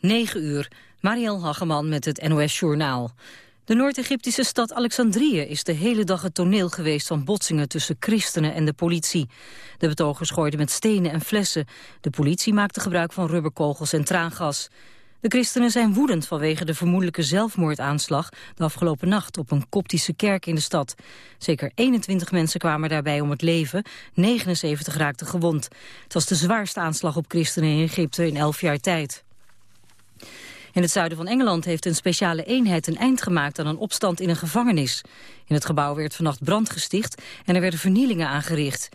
9 uur, Mariel Hageman met het NOS Journaal. De Noord-Egyptische stad Alexandrië is de hele dag het toneel geweest van botsingen tussen christenen en de politie. De betogers gooiden met stenen en flessen. De politie maakte gebruik van rubberkogels en traangas. De christenen zijn woedend vanwege de vermoedelijke zelfmoordaanslag de afgelopen nacht op een koptische kerk in de stad. Zeker 21 mensen kwamen daarbij om het leven, 79 raakten gewond. Het was de zwaarste aanslag op christenen in Egypte in 11 jaar tijd. In het zuiden van Engeland heeft een speciale eenheid een eind gemaakt aan een opstand in een gevangenis. In het gebouw werd vannacht brand gesticht en er werden vernielingen aangericht.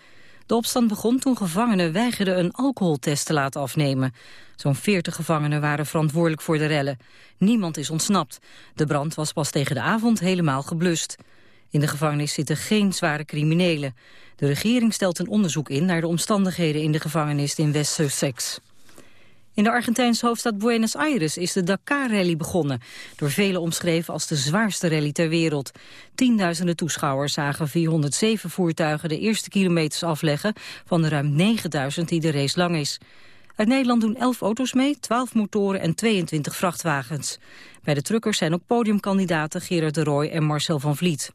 De opstand begon toen gevangenen weigerden een alcoholtest te laten afnemen. Zo'n 40 gevangenen waren verantwoordelijk voor de rellen. Niemand is ontsnapt. De brand was pas tegen de avond helemaal geblust. In de gevangenis zitten geen zware criminelen. De regering stelt een onderzoek in naar de omstandigheden in de gevangenis in West-Sussex. In de Argentijnse hoofdstad Buenos Aires is de Dakar-rally begonnen. Door velen omschreven als de zwaarste rally ter wereld. Tienduizenden toeschouwers zagen 407 voertuigen de eerste kilometers afleggen... van de ruim 9000 die de race lang is. Uit Nederland doen 11 auto's mee, 12 motoren en 22 vrachtwagens. Bij de truckers zijn ook podiumkandidaten Gerard de Rooij en Marcel van Vliet.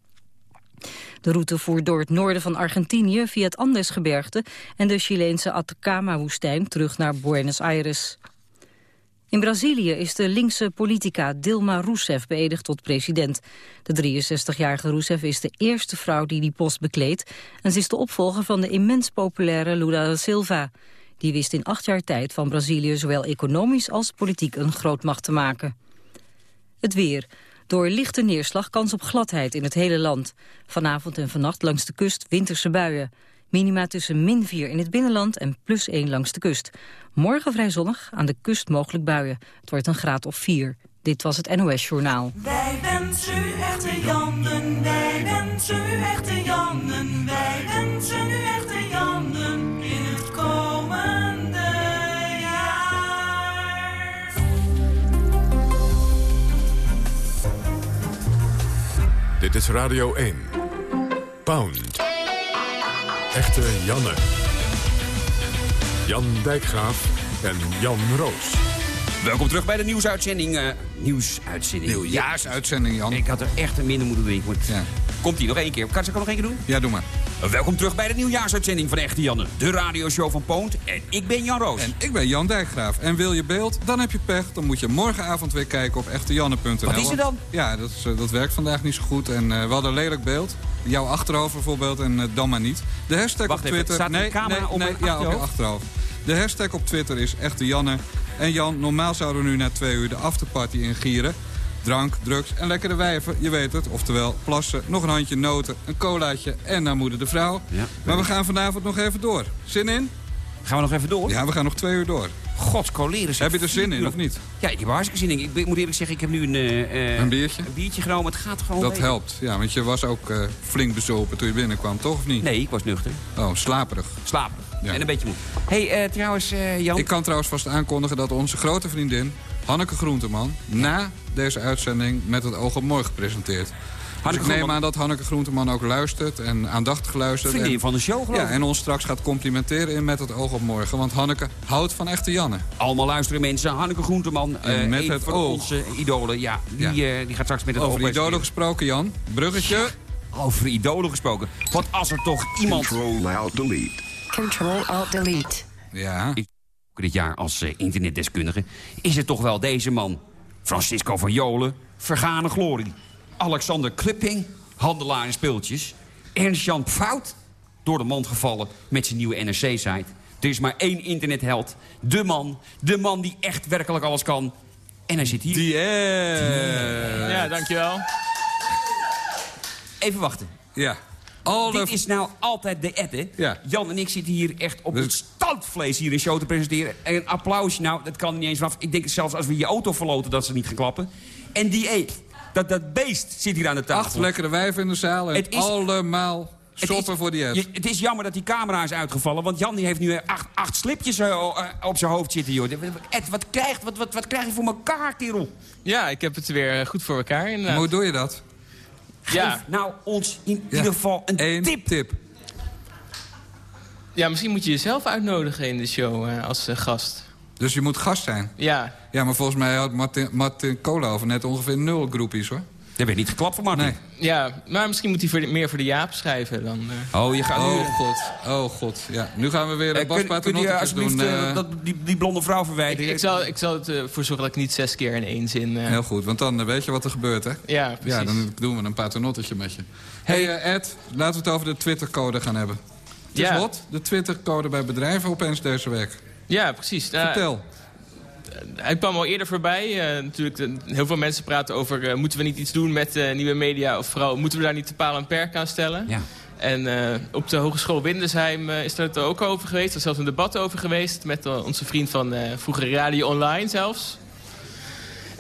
De route voert door het noorden van Argentinië via het Andesgebergte en de Chileense Atacama-woestijn terug naar Buenos Aires. In Brazilië is de linkse politica Dilma Rousseff beëdigd tot president. De 63-jarige Rousseff is de eerste vrouw die die post bekleedt... en ze is de opvolger van de immens populaire Lula da Silva. Die wist in acht jaar tijd van Brazilië zowel economisch als politiek een grootmacht te maken. Het weer. Door lichte neerslag kans op gladheid in het hele land. Vanavond en vannacht langs de kust winterse buien. Minima tussen min 4 in het binnenland en plus 1 langs de kust. Morgen vrij zonnig, aan de kust mogelijk buien. Het wordt een graad of 4. Dit was het NOS Journaal. Wij wensen u echte Jannen, wij wensen u echte Jannen, wij wensen u echte Dit is Radio 1. Pound. Echte Janne. Jan Dijkgraaf en Jan Roos. Welkom terug bij de nieuwsuitzending. eh nieuwsuitzending. Nieuwjaarsuitzending, Jan. Ik had er echt een minder moeten doen. Ja. Komt die nog één keer? Kan ik ook nog één keer doen? Ja, doe maar. Welkom terug bij de nieuwjaarsuitzending van Echte Janne. De radioshow van Poont. En ik ben Jan Roos. En ik ben Jan Dijkgraaf. En wil je beeld, dan heb je pech. Dan moet je morgenavond weer kijken op echtejanne.nl. Wat is er dan? Ja, dat, is, eh, dat werkt vandaag niet zo goed. En eh, we hadden een lelijk beeld. Jouw achterhoofd bijvoorbeeld en dan maar niet. De hashtag Wacht op even, Twitter... staat er een camera op mijn ja, op je achterhoofd? De hashtag op Twitter is Echte Janne. En Jan, normaal zouden we nu na twee uur de afterparty ingieren. Drank, drugs en lekkere wijven, je weet het. Oftewel plassen, nog een handje noten, een colaatje en naar moeder de vrouw. Ja, maar we gaan vanavond nog even door. Zin in? Gaan we nog even door? Ja, we gaan nog twee uur door. Gods coleren. Heb je er zin in, of niet? Ja, ik heb hartstikke zin in. Ik, moet eerlijk zeggen, ik heb nu een... eh, Een biertje? Een biertje genomen. Het gaat gewoon Dat helpt. Ja, want je was ook eh, flink bezopen toen je binnenkwam, toch of niet? Nee, ik was nuchter. Oh, slaperig. Slapen. Ja. En een beetje moe. hey, eh, trouwens, eh, Jan. Ik kan trouwens vast aankondigen dat onze grote vriendin... Hanneke Groenteman na deze uitzending met het oog op morgen presenteert. Dus ik neem Groenteman- aan dat Hanneke Groenteman ook luistert en aandachtig luistert. Vriendin en, van de show, geloof Ja, ik. en ons straks gaat complimenteren in Met het oog op morgen. Want Hanneke houdt van echte Janne. Allemaal luisteren mensen. Hanneke Groenteman, En eh met een het van oog. onze idolen. Ja, die, Ja. eh, die gaat straks met het Over oog idolen presenteren. gesproken, Jan. Bruggetje. Over idolen gesproken. Want als er toch iemand Control Alt Delete. Control Alt Delete. Ja. dit jaar als eh, internetdeskundige... is het toch wel deze man. Francisco van Jolen, vergane glorie. Alexander Klipping, handelaar in speeltjes. Ernst-Jan Fout, door de mand gevallen met zijn nieuwe NRC-site. Er is maar één internetheld. De man, de man die echt werkelijk alles kan. En hij zit hier. Die. Ja, dankjewel. Even wachten. Ja. Dit is nou altijd de ed, hè? Ja. Jan en ik zitten hier echt op Dus- het standvlees hier een show te presenteren. En een applausje, nou, dat kan niet eens vanaf. Ik denk zelfs als we je auto verloten dat ze niet gaan klappen. En die eet, dat, dat beest zit hier aan de tafel. Acht lekkere wijven in de zaal en Het is- allemaal is- voor die je- Het is jammer dat die camera is uitgevallen. Want Jan die heeft nu eh, acht, acht slipjes eh, eh, op zijn hoofd zitten, joh. Ed, wat krijgt, wat, wat, wat krijg je voor elkaar, kerel? Ja, ik heb het weer goed voor elkaar Maar hoe doe je dat? Ja. Geef nou ons in Ja. ieder geval een Eén tip. tip. ja, misschien moet je jezelf uitnodigen in de show eh, als eh, gast. Dus je moet gast zijn. Ja, Ja, maar volgens mij had Martin, Martin Koolhoven net ongeveer nul groepies, hoor. Er werd niet geklapt voor Martin. Nee. ja, maar misschien moet hij voor de- meer voor de Jaap schrijven dan... eh. Oh, je gaat nu... Oh god, oh god. Ja, nu gaan we weer uh, Bas kun, kun je alsjeblieft doen. eh, eh, dat, die, die blonde vrouw verwijderen? ik, zal, ik zal het ervoor zorgen dat ik niet zes keer in één zin... eh, Heel goed, want dan weet je wat er gebeurt, hè? ja, precies. Ja, dan doen we een paternottetje met je. hey, eh, Ed, laten we het over de Twittercode gaan hebben. Het is Ja. hot, de Twittercode bij bedrijven opeens deze week. Ja, precies. Vertel. Hij kwam al eerder voorbij. Eh, natuurlijk, heel veel mensen praten over... eh, moeten we niet iets doen met eh, nieuwe media? Of vooral, moeten we daar niet de paal en perk aan stellen? Ja. En op de Hogeschool Windesheim is er het ook over geweest. Er is zelfs een debat over geweest... met onze vriend van vroeger Radio Online zelfs.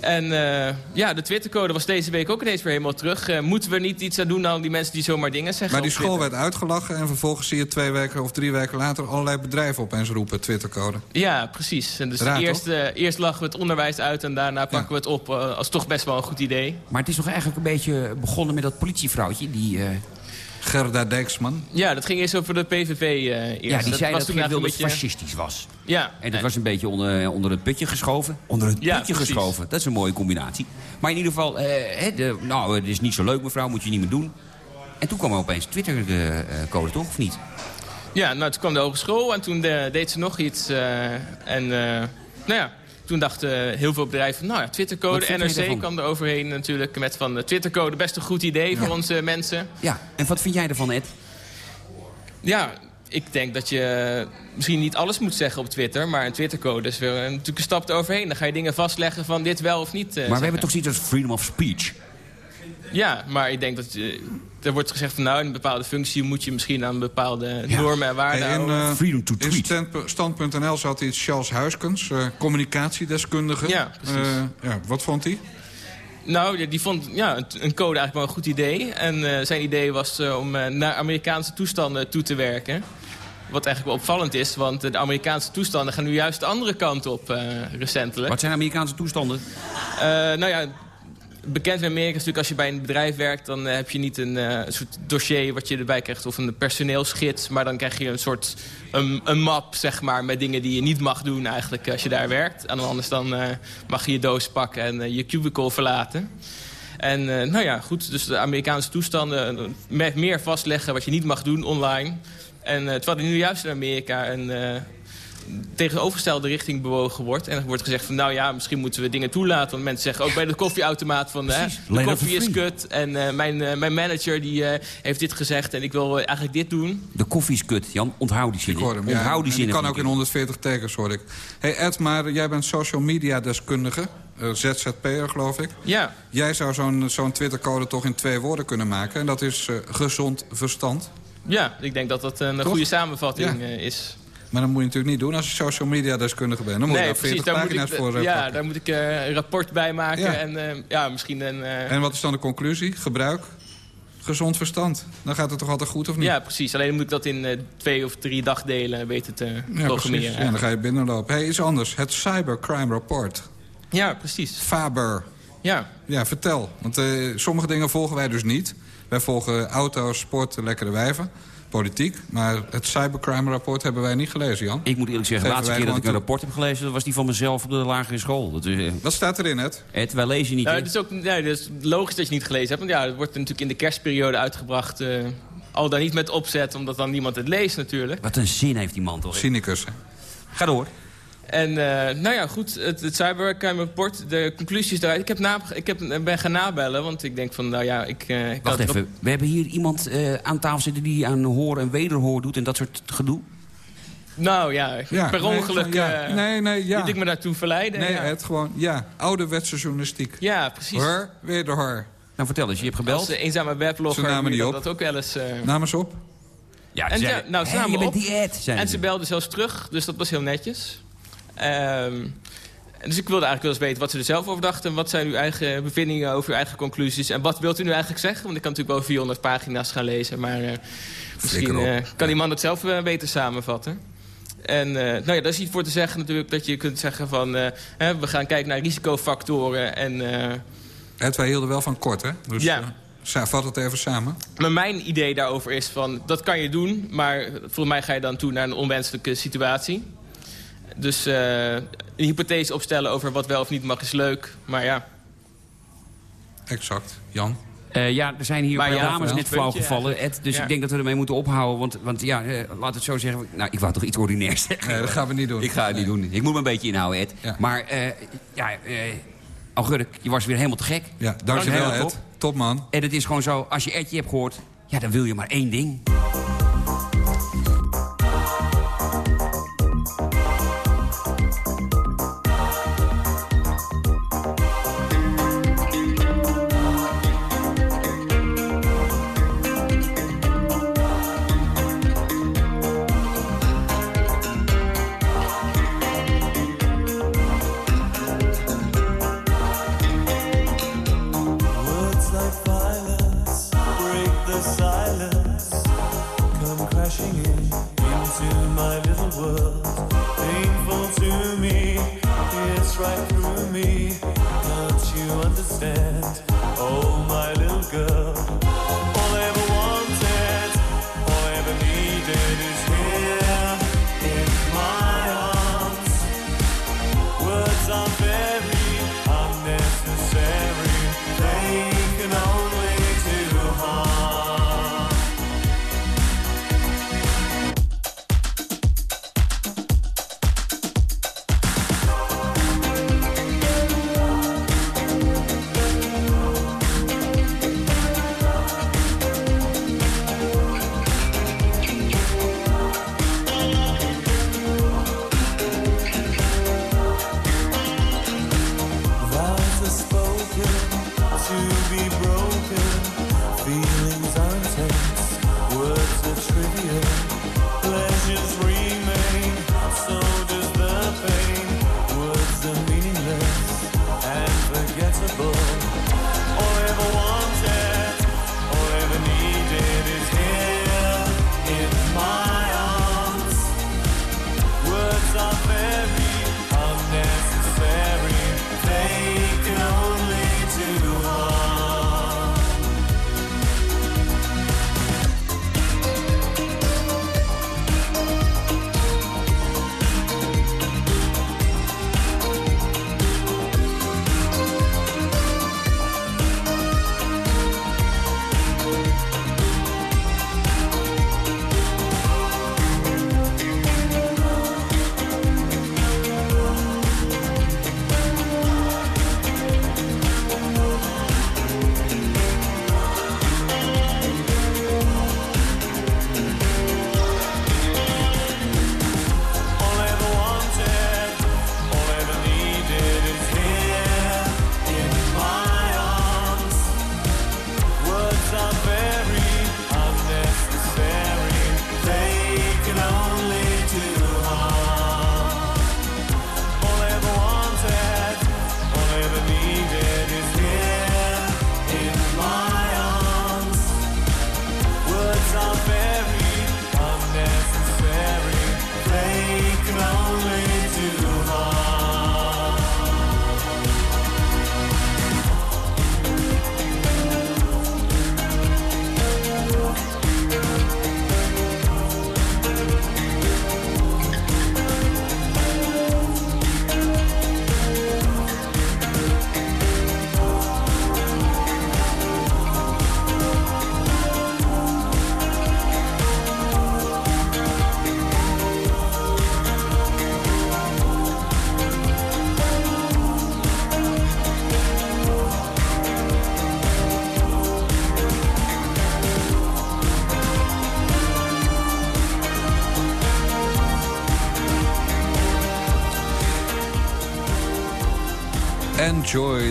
En eh, ja, de Twittercode was deze week ook ineens weer helemaal terug. Eh, moeten we niet iets aan doen aan die mensen die zomaar dingen zeggen Maar die school Twitter? werd uitgelachen en vervolgens zie je twee weken of drie weken later allerlei bedrijven opeens roepen Twittercode. Ja, precies. En dus eerst, eh, eerst lachen we het onderwijs uit en daarna pakken we het op als toch best wel een goed idee. Maar het is toch eigenlijk een beetje begonnen met dat politievrouwtje... die, eh, Gerda Dijksman. Ja, dat ging eerst over de PVV eh eerst. ja, die zei dat toen Geert Wilders een beetje... fascistisch was. Ja, En dat was een beetje onder, onder het putje geschoven. Onder het Ja, putje precies. geschoven. Dat is een mooie combinatie. Maar in ieder geval, eh, hè, de, nou, het is niet zo leuk mevrouw, moet je niet meer doen. En toen kwam er opeens Twitter-code, toch? Of niet? ja, nou toen kwam de hogeschool en toen eh, deed ze nog iets. eh, en eh, nou ja, toen dachten heel veel bedrijven, nou ja, Twittercode, NRC kwam er overheen natuurlijk met van de Twittercode best een goed idee voor onze mensen. Ja, en wat vind jij ervan, Ed? Ja, ik denk dat je misschien niet alles moet zeggen op Twitter, maar een Twittercode is weer natuurlijk een stap eroverheen. Dan ga je dingen vastleggen van dit wel of niet. eh, Maar we hebben toch zoiets als freedom of speech? Ja, maar ik denk dat... eh, er wordt gezegd van nou, in een bepaalde functie moet je misschien aan bepaalde normen en waarden in houden. eh, Freedom to in tweet. stand- stand.nl zat iets Charles Huiskens, eh, communicatiedeskundige. Ja, precies. Eh, ja, wat vond hij? Nou, die- vond ja, een, code eigenlijk wel een goed idee. En eh, zijn idee was eh, om naar Amerikaanse toestanden toe te werken. Wat eigenlijk wel opvallend is, want de Amerikaanse toestanden gaan nu juist de andere kant op eh, recentelijk. Wat zijn Amerikaanse toestanden? Eh, nou ja, bekend in Amerika is natuurlijk als je bij een bedrijf werkt... dan eh, heb je niet een, eh, een soort dossier wat je erbij krijgt of een personeelsgids... maar dan krijg je een soort een, een map, zeg maar, met dingen die je niet mag doen eigenlijk als je daar werkt. En anders dan eh, mag je je doos pakken en eh, je cubicle verlaten. En eh, nou ja, goed, dus de Amerikaanse toestanden eh, meer vastleggen wat je niet mag doen online. En eh, terwijl er nu juist in Amerika eh, tegenovergestelde richting bewogen wordt. En er wordt gezegd van nou ja, misschien moeten we dingen toelaten. Want mensen zeggen ook bij de koffieautomaat van hè, de koffie is kut. En eh, mijn, eh, mijn manager die eh, heeft dit gezegd en ik wil eigenlijk dit doen. De koffie is kut, Jan. Onthoud die zin. Ik hoor hem. Ja, Onthoud die zin. die kan ook in 140 tekens, hoor ik. hey Ed, maar jij bent social media deskundige. eh, ZZP'er, geloof ik. Ja, Jij zou zo'n zo'n Twittercode toch in twee woorden kunnen maken. En dat is gezond verstand. ja, ik denk dat dat een Toch? goede samenvatting Ja. is. Maar dat moet je natuurlijk niet doen als je social media deskundige bent. Dan moet je daar 40 daar moet pagina's ik, voor eh, ja, pakken. daar moet ik eh, een rapport bij maken. Ja. En eh, ja, misschien een... eh, En wat is dan de conclusie? Gebruik gezond verstand. Dan gaat het toch altijd goed, of niet? ja, precies. Alleen moet ik dat in eh, twee of drie dagdelen weten te Ja, programmeren. precies. En dan ga je binnenlopen. hey, iets anders. Het Cybercrime Report. Ja, precies. Faber. Ja. Ja, vertel. Want eh, sommige dingen volgen wij dus niet. Wij volgen auto's, sport, lekkere wijven, politiek. Maar het cybercrime rapport hebben wij niet gelezen, Jan. Ik moet eerlijk zeggen, de laatste keer dat ik een rapport heb gelezen... dat was die van mezelf op de lagere school. Dat is, eh, Wat staat erin, Ed? Ed, wij lezen niet. Nou, het is ook nee, is logisch dat je het niet gelezen hebt. Want ja, het wordt natuurlijk in de kerstperiode uitgebracht. eh, al dan niet met opzet, omdat dan niemand het leest natuurlijk. Wat een zin heeft die man toch? Cynicus. hè? Ga door. En eh, nou ja, goed, het, het cybercrime rapport, de conclusies daaruit. Ik, heb na, ik heb, ben gaan nabellen, want ik denk van, nou ja, ik... eh, ik Wacht even. We hebben hier iemand eh, aan tafel zitten die aan hoor en wederhoor doet... en dat soort gedoe. Nou ja, Ja, per nee, ongeluk ja. eh, nee, nee, ja. liet ik me daartoe verleiden. Nee, ja. Ed, gewoon, ja. Ouderwetse journalistiek. ja, precies. Hoor, wederhoor. Nou, vertel eens, je hebt gebeld. Als eh, eenzame weblogger Ze namen dat, op. dat ook wel eens... eh, Namens op. Ja, En nou, ze "Hé, namen je bent op. die En ze belden zelfs terug, dus dat was heel netjes. Ehm, dus ik wilde eigenlijk wel eens weten wat ze er zelf over dachten. Wat zijn uw eigen bevindingen over uw eigen conclusies? En wat wilt u nu eigenlijk zeggen? Want ik kan natuurlijk wel 400 pagina's gaan lezen. Maar eh, misschien eh, kan die man het zelf eh, beter samenvatten. En nou ja, daar is iets voor te zeggen natuurlijk. Dat je kunt zeggen van... hè, we gaan kijken naar risicofactoren. En, Ed, wij hielden wel van kort, hè? Dus, Ja. vat het even samen. maar mijn idee daarover is van... dat kan je doen, maar volgens mij ga je dan toe naar een onwenselijke situatie. Dus eh, een hypothese opstellen over wat wel of niet mag is leuk. Maar ja, Exact. Jan? Eh, ja, er zijn hier Maar een paar ja, dames net flauw gevallen. Ed, dus Ja. ik denk dat we ermee moeten ophouden. Want, want ja, eh, laat het zo zeggen. Nou, ik wou toch iets ordinairs zeggen. Nee, dat gaan we niet doen. Ik ga het niet doen. Ik moet me een beetje inhouden, Ed. Ja. Maar, eh ja, eh Augurk, je was weer helemaal te gek. Ja, dankjewel Ed. top. Top man. En het is gewoon zo, als je Edje hebt gehoord... ja, dan wil je maar één ding.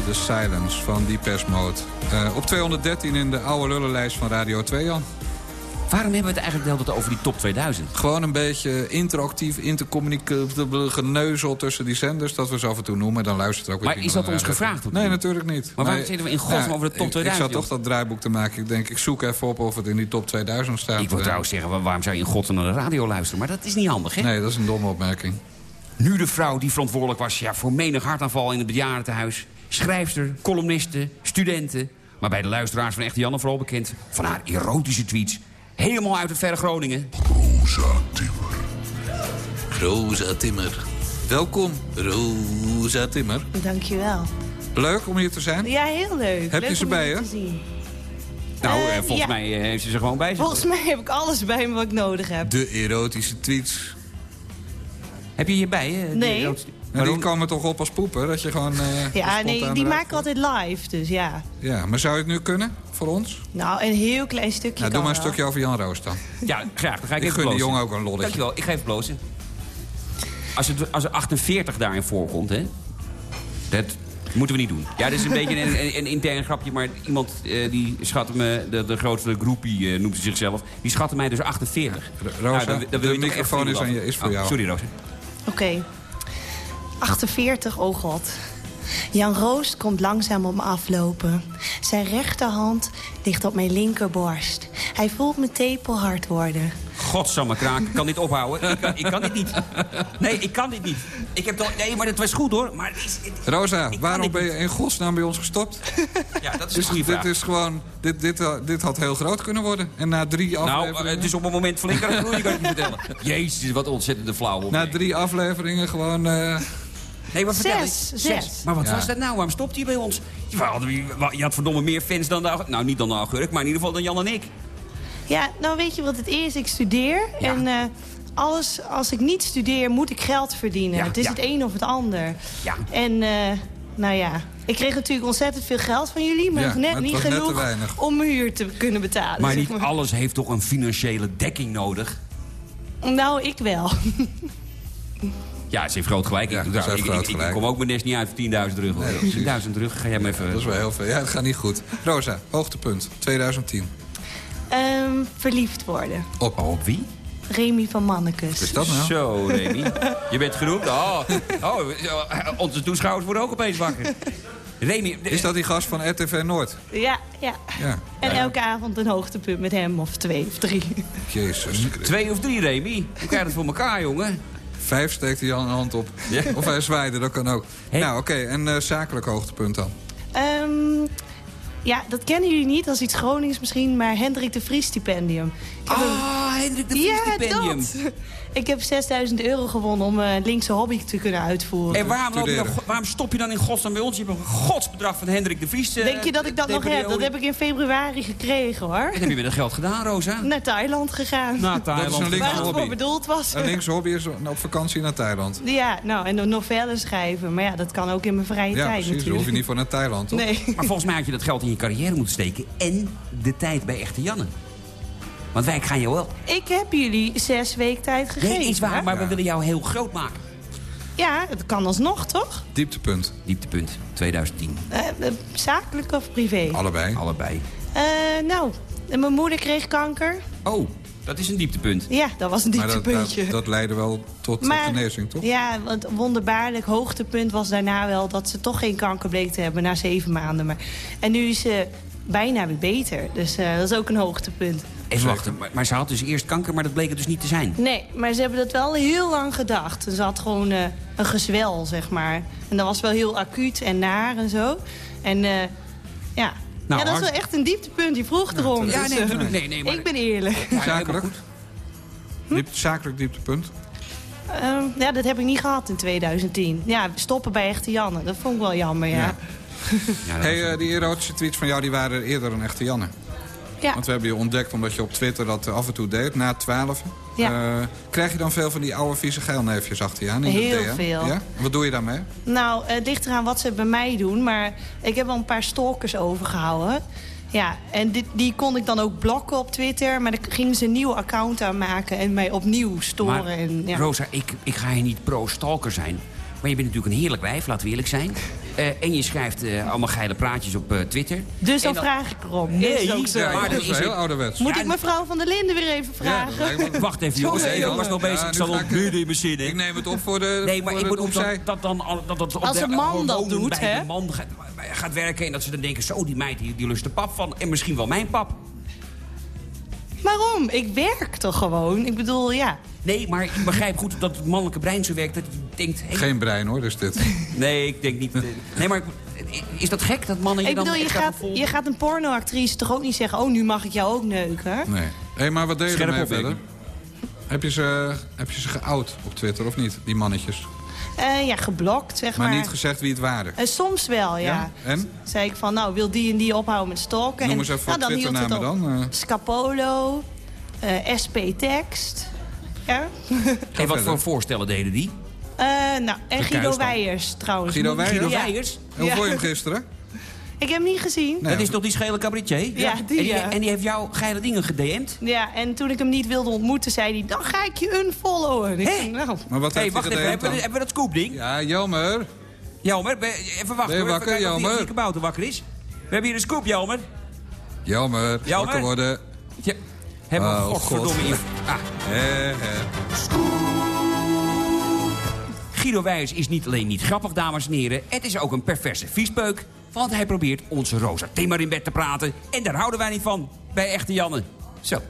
The Silence van Depeche Mode. Eh, op 213 in de oude lullenlijst van Radio 2, Jan. Waarom hebben we het eigenlijk de hele tijd over die top 2000? Gewoon een beetje interactief, intercommunicabel geneuzel tussen die zenders... dat we ze af en toe noemen, dan luistert er ook weer Maar is dat ons gevraagd? of Nee, natuurlijk niet. Maar waarom Nee. zitten we in godsnaam over de top ik- 2000, Ik zat joh? toch dat draaiboek te maken. Ik denk, ik zoek even op of het in die top 2000 staat. Ik wil trouwens zeggen, wa- waarom zou je in godsnaam naar de radio luisteren? Maar dat is niet handig, hè? Nee, dat is een domme opmerking. Nu de vrouw die verantwoordelijk was ja, voor menig hartaanval in het bejaardentehuis. Schrijfster, columniste, studenten. Maar bij de luisteraars van Echte Janne vooral bekend van haar erotische tweets. Helemaal uit het verre Groningen. Rosa Timmer. Welkom, Rosa Timmer. Dankjewel. Leuk om hier te zijn. Ja, heel leuk. Heb leuk je ze om bij je? te zien. Nou, Eh, eh, volgens ja. mij eh, heeft ze ze gewoon bij zich. Volgens mij heb ik alles bij me wat ik nodig heb. De erotische tweets. Heb je hierbij? Die Nee. roodste- Maar die komen toch op als poepen? Dat je gewoon... eh, Ja, nee, die komt? altijd live, dus ja. Ja, maar zou je het nu kunnen voor ons? Nou, een heel klein stukje Nou, doe kan maar een wel. stukje over Jan Roos dan. Ja, graag. Dan ga ik, Ik even gun die blozen. jongen ook een lolletje. Dankjewel, ik ga even blozen. Als, het, als er 48 daarin voorkomt, hè. Dat moeten we niet doen. Ja, dat is een beetje een, een, een intern grapje. Maar iemand eh, die schatte me, de, de grootste groepie eh, noemt hij zichzelf. Die schatte mij dus 48. Rosa, dan- dan wil de je toch microfoon is, aan je, is voor af. jou. Oh, sorry, Rosa. Oké. 48, oh god. Jan Roos komt langzaam op me aflopen. Zijn rechterhand ligt op mijn linkerborst. Hij voelt mijn tepel hard worden. Godsamme kraak, ik kan dit ophouden. Ik kan, ik kan dit niet. Nee, ik kan dit niet. Ik heb toch, nee, maar het was goed hoor. Maar het is, het- Rosa, waarom ben je in godsnaam bij ons gestopt? ja, dat is een Dus goede dit is gewoon... Dit, dit, eh, dit had heel groot kunnen worden. En na drie Nou, afleveringen... eh, het is op een moment flinker dan groeien, kan ik je vertellen. Jezus, wat ontzettende flauw. Na drie afleveringen gewoon... eh, Nee, maar vertel Zes, eens. zes. Maar wat Ja. was dat nou? Waarom stopte je bij ons? Je, had verdomme meer fans dan de augurk. Nou, niet dan de augurk, maar in ieder geval dan Jan en ik. Ja, nou weet je wat het is? Ik studeer Ja. en eh, alles, als ik niet studeer, moet ik geld verdienen. Ja, het is ja. het een of het ander. Ja. En eh, nou ja, ik kreeg natuurlijk ontzettend veel geld van jullie, maar Ja, nog maar net niet net genoeg om mijn huur te kunnen betalen. Maar zeg niet alles heeft toch een financiële dekking nodig? Nou, ik wel. Ja, ze heeft groot gelijk. Ja, ik, ze heeft ik, groot ik, ik gelijk. kom ook mijn nest niet uit voor 10.000 terug. hoor. Nee, precies. 10.000 terug, ga jij me even... dat is wel heel veel. Ja, dat gaat niet goed. Rosa, hoogtepunt 2010. Ehm, verliefd worden. Op. Op wie? Remy van Mannekes. Wat is dat nou? Zo, Remy. Je bent genoemd. Oh, oh, onze toeschouwers worden ook opeens wakker. Remy, Is dat die gast van RTV Noord? Ja, ja. Ja. En elke avond een hoogtepunt met hem, of twee of drie. Jezus. twee of drie, Remy? Hoe krijg je dat voor elkaar, jongen? Vijf steekt hij al een hand op. Ja. Of hij zwaaide, dat kan ook. Hey. Nou, oké. En eh, zakelijk hoogtepunt dan? Ehm, ja, dat kennen jullie niet, als iets Gronings misschien, maar Hendrik de Vries stipendium. Ah, Hendrik de Vries ja, stipendium. dat. Ik heb 6000 euro gewonnen om een linkse hobby te kunnen uitvoeren. En waarom, loop je dan, Studeren. waarom stop je dan in godsnaam bij ons? Je hebt een godsbedrag van Hendrik de Vries. eh, Denk je dat ik dat nog heb? Dat heb ik in februari gekregen, hoor. Wat heb je met dat geld gedaan, Rosa? Naar Thailand gegaan. Naar Dat Thailand. is een linkse Waar het hobby. voor bedoeld was. Een linkse hobby is op vakantie naar Thailand. Ja, nou, en een novelle schrijven. Maar ja, dat kan ook in mijn vrije Ja, tijd precies. Natuurlijk. hoef je niet voor naar Thailand, toch? Nee. Maar volgens mij had je dat geld in je carrière moeten steken. En de tijd bij Echte Janne. Want wij gaan jou wel. Ik heb jullie zes weken tijd gegeven. Nee, is waar, maar we willen jou heel groot maken. Ja, het kan alsnog, toch? Dieptepunt. Dieptepunt 2010. Eh, eh, zakelijk of privé? Allebei. Allebei. Eh, nou, mijn moeder kreeg kanker. Oh, dat is een dieptepunt. Ja, dat was een Maar dat, dieptepuntje. dat, dat leidde wel tot Maar- genezing, toch? Ja, want wonderbaarlijk hoogtepunt was daarna wel... dat ze toch geen kanker bleek te hebben na zeven maanden. Maar, en nu is ze bijna weer beter. Dus eh, dat is ook een hoogtepunt. Even wachten, maar, maar ze had dus eerst kanker, maar dat bleek het dus niet te zijn. Nee, maar ze hebben dat wel heel lang gedacht. Ze had gewoon eh, een gezwel, zeg maar. En dat was wel heel acuut en naar en zo. En eh, ja... Nou, ja, dat is wel echt een dieptepunt. Je vroeg erom. Ja, dus, nee, eh, natuurlijk. Nee, nee, maar- Ik ben eerlijk. Ja, Zakelijk? goed. Diep, zakelijk dieptepunt. Ehm, ja, dat heb ik niet gehad in 2010. Ja, stoppen bij echte Janne. Dat vond ik wel jammer, ja. Ja. Ja, Hey, die erotische tweets van jou die waren eerder een echte Janne. Ja. Want we hebben je ontdekt omdat je op Twitter dat af en toe deed, na 12. Ja. Eh, krijg je dan veel van die oude vieze geilneefjes achter je aan? in Heel veel. Ja? Wat doe je daarmee? Nou, het ligt eraan wat ze bij mij doen. Maar ik heb wel een paar stalkers overgehouden. Ja, en dit, die kon ik dan ook blokken op Twitter. Maar dan gingen ze een nieuw account aanmaken en mij opnieuw storen. Maar, en, ja. Rosa, ik, ik ga hier niet pro-stalker zijn. Maar je bent natuurlijk een heerlijk wijf, laten we eerlijk zijn. Eh, en je schrijft eh, allemaal geile praatjes op eh, Twitter. Dus dan vraag ik erom. Nee, Dat is ook zo. ja, maar dat is heel ouderwets. Moet Ja, ik mevrouw van der Linden weer even vragen? me- Wacht even, jongens. Sorry, Ik was nog bezig. Ja, ik zal midden in mijn zin. Ik neem het op voor de Nee, maar ik bedoel opzij. dat, dat dan dat, dat op Als een man dat doet, bij hè? de man gaat, gaat werken en dat ze dan denken, zo die meid die, die lust de pap van en misschien wel mijn pap. Waarom? Ik werk toch gewoon? Ik bedoel, ja. Nee, maar ik begrijp goed dat het mannelijke brein zo werkt dat je denkt, hey, Geen brein hoor, dus dit. nee, ik denk niet. eh, nee, maar is dat gek dat mannen je Ik dan bedoel, je echt gaan gaat, vervolgen? je gaat een pornoactrice toch ook niet zeggen... oh, nu mag ik jou ook neuken? Nee. Hé, maar wat deed je ermee op, verder? Heb je, ze, heb je ze geout op Twitter of niet, die mannetjes? Eh, ja, geblokt, zeg Maar maar. niet gezegd wie het waren. Eh, soms wel, ja. En? Zei ik van, nou, wil die en die ophouden met stalken? Noem en, eens even nou, wat dan hield het op. dan. eh. Scapolo, eh, SP Tekst. Ja. En wat voor voorstellen deden die? Eh, nou, en Guido. Weijers trouwens. Guido Weijers? Guido Ja. Weijers? En hoe vond je hem gisteren? Ik heb hem niet gezien. Nee. Dat is toch die schele cabaretier? Ja, die, en, die, ja. en die heeft jou geile dingen gedM'd? Ja, en toen ik hem niet wilde ontmoeten, zei hij... dan ga ik je unfollowen. Ik denk, nou, Maar wat heeft wacht hij even, gedaan hebben we, hebben we dat scoopding? Ja, jammer. Jelmer, ben- even wachten Ben je hoor. wakker, even kijken of die- Jelmer? of die kabouter wakker is. We hebben hier een scoop, Jelmer. Jammer. Jammer. Wakker worden. Ja. Hebben we Oh, godverdomme God. Ah, hè. Guido Wijs is niet alleen niet grappig, dames en heren. Het is ook een perverse viespeuk. Want hij probeert onze Rosa Timmer in bed te praten. En daar houden wij niet van, bij echte Janne. Zo.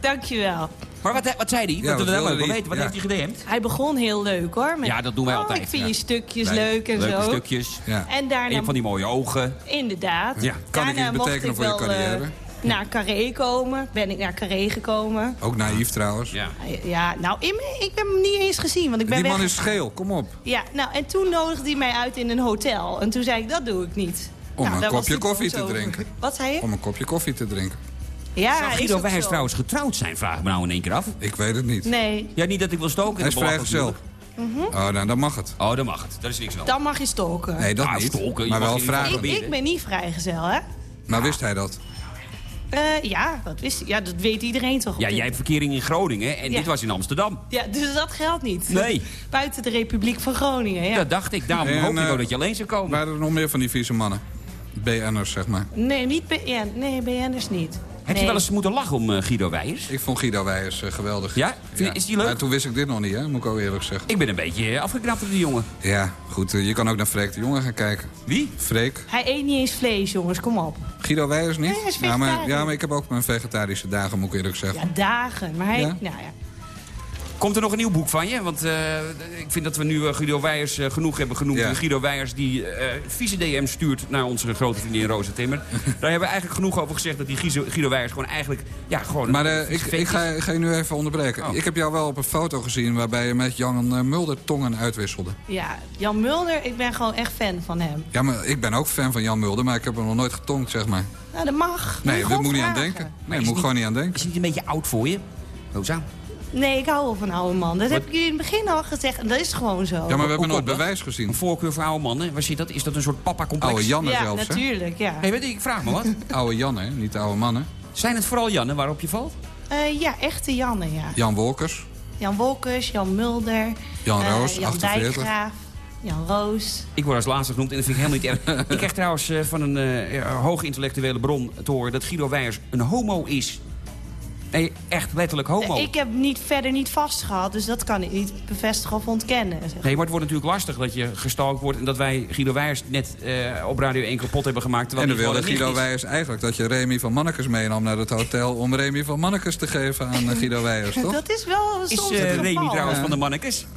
dankjewel. Maar wat, wat zei hij? Ja, dat we wel leuk weten. Wat Ja. heeft hij gedM'd? Hij begon heel leuk, hoor. Met, Ja, dat doen wij oh, altijd, ik vind ja. je stukjes Nee, leuk en Leuke zo. stukjes. Ja. En daarna, En van die mooie ogen. inderdaad. Ja. Kan ik daarna iets mocht betekenen ik voor je wel, eh, carrière? Naar Carré komen. Ben ik naar Carré gekomen. Ook naïef trouwens. Ja. Ja, nou, ik, ik heb hem niet eens gezien, want ik ben Die man weg. is scheel, kom op. Ja, nou, en toen nodigde hij mij uit in een hotel. En toen zei ik, dat doe ik niet. Om Nou, een kopje koffie te over. drinken. Wat zei je? Om een kopje koffie te drinken. Ja, Zou is Guido trouwens getrouwd zijn, vraag ik me nou in één keer af. Ik weet het niet. Nee, Ja, niet dat ik wil stoken. Hij is vrijgezel. natuurlijk. Oh, nou, dan mag het. Oh, dan mag het. Dat is niks aan. dan mag je stalken. Nee, dat Nou, niet. maar wel vragen. ik, ik ben niet vrijgezel, hè? Maar wist hij dat? Eh, ja, dat wist ja, dat weet iedereen toch? Ja, jij hebt verkering in Groningen en Ja. dit was in Amsterdam. Ja, dus dat geldt niet. Nee. Buiten de Republiek van Groningen, ja. Dat dacht ik. Daarom En, hoop ik eh, ook dat je alleen zou komen. Waren er nog meer van die vieze mannen? BN'ers, zeg maar. Nee, niet BN. Nee, BN'ers niet. Heb je wel eens moeten lachen om eh, Guido Wijers? Ik vond Guido Wijers eh, geweldig. Ja? Is die leuk? Maar toen wist ik dit nog niet, hè? moet ik ook eerlijk zeggen. Ik ben een beetje eh, afgeknapt door die jongen. Ja, goed. je kan ook naar Freek de Jongen gaan kijken. Wie? Freek. Hij eet niet eens vlees, jongens. Kom op. Guido Wijers niet? Nee, hij is ja, maar, ja, maar ik heb ook mijn vegetarische dagen, moet ik eerlijk zeggen. Ja, dagen. Maar hij... Ja? Nou ja. Komt er nog een nieuw boek van je? Want eh, ik vind dat we nu eh, Guido Wijers eh, genoeg hebben genoemd. Ja. Guido Wijers die eh vieze DM stuurt naar onze grote vriendin Rosa Timmer. Daar hebben we eigenlijk genoeg over gezegd dat die Guido, Guido Wijers gewoon eigenlijk... Ja, gewoon Maar eh, ik, ik, ga, ik ga je nu even onderbreken. Oh. Ik heb jou wel op een foto gezien waarbij je met Jan Mulder tongen uitwisselde. ja, Jan Mulder, ik ben gewoon echt fan van hem. Ja, maar ik ben ook fan van Jan Mulder, maar ik heb hem nog nooit getongd, zeg maar. Nou, dat mag. Nee, je daar gewoon moet niet aan denken. Nee, moet niet- gewoon niet aan denken. Is hij niet een beetje oud voor je? Rosa? Nee, ik hou wel van oude man. Dat heb ik jullie in het begin al gezegd. En dat is gewoon zo. Ja, maar we hebben nooit bewijs gezien. Een voorkeur voor oude mannen? Waar zit dat? Is dat een soort papa-complex? Oude Janne Ja, zelfs, hè? natuurlijk, ja. Nee, weet ik, ik vraag me wat. Oude Jan, hè? Niet de oude mannen. Zijn het vooral Janne waarop je valt? Eh, ja, echte Janne, ja. Jan Wolkers. Jan Wolkers, Jan Mulder. Jan eh, Roos, Jan 48. Dijkgraaf, Jan Roos. Ik word als laatste genoemd en dat vind ik helemaal niet erg. ik krijg trouwens eh, van een eh, ja, hoge intellectuele bron te horen... dat Guido Wijers een homo is. Nee, echt letterlijk homo. Ik heb niet, verder niet vastgehad, dus dat kan ik niet bevestigen of ontkennen. Zeg. Nee, maar het wordt natuurlijk lastig dat je gestalkt wordt... en dat wij Guido Wijers net eh, op Radio 1 kapot hebben gemaakt... En dan wilde een Guido is. Wijers eigenlijk dat je Remy van Mannekes meenam naar het hotel... om Remy van Mannekes te geven aan eh, Guido Wijers, toch? Dat is wel Is soms eh, het geval. Remy trouwens Ja. van de mannekes?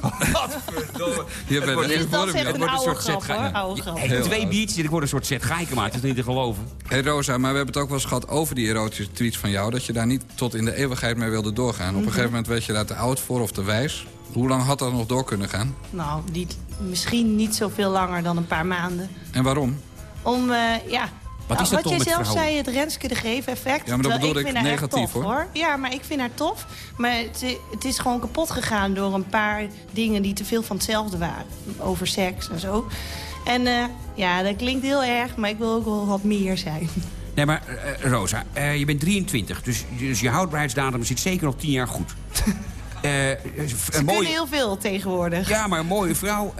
Je bent Dus echt dat is een wordt een oude soort grap, hoor. Oude grap. Twee biertjes en ik word een soort set gemaakt. Dat is niet te geloven. Hé hey Rosa, maar we hebben het ook wel eens gehad over die erotische tweets van jou... dat je daar niet tot in de eeuwigheid mee wilde doorgaan. Op een gegeven moment werd je daar te oud voor of te wijs. Hoe lang had dat nog door kunnen gaan? Nou, niet, misschien niet zoveel langer dan een paar maanden. En waarom? Om, eh, ja... Wat is Nou, toch jij met zelf vrouwen? zei, het Renske de Greef effect. Ja, maar dat bedoelde ik vind haar echt negatief, tof, hoor. Ja, maar ik vind haar tof. Maar het, het is gewoon kapot gegaan door een paar dingen die te veel van hetzelfde waren. Over seks en zo. En eh, ja, dat klinkt heel erg, maar ik wil ook wel wat meer zijn. Nee, maar eh, Rosa, eh, je bent 23, dus, dus je houdbaarheidsdatum zit zeker nog 10 jaar goed. Eh, een mooie, heel veel tegenwoordig. ja, maar een mooie vrouw,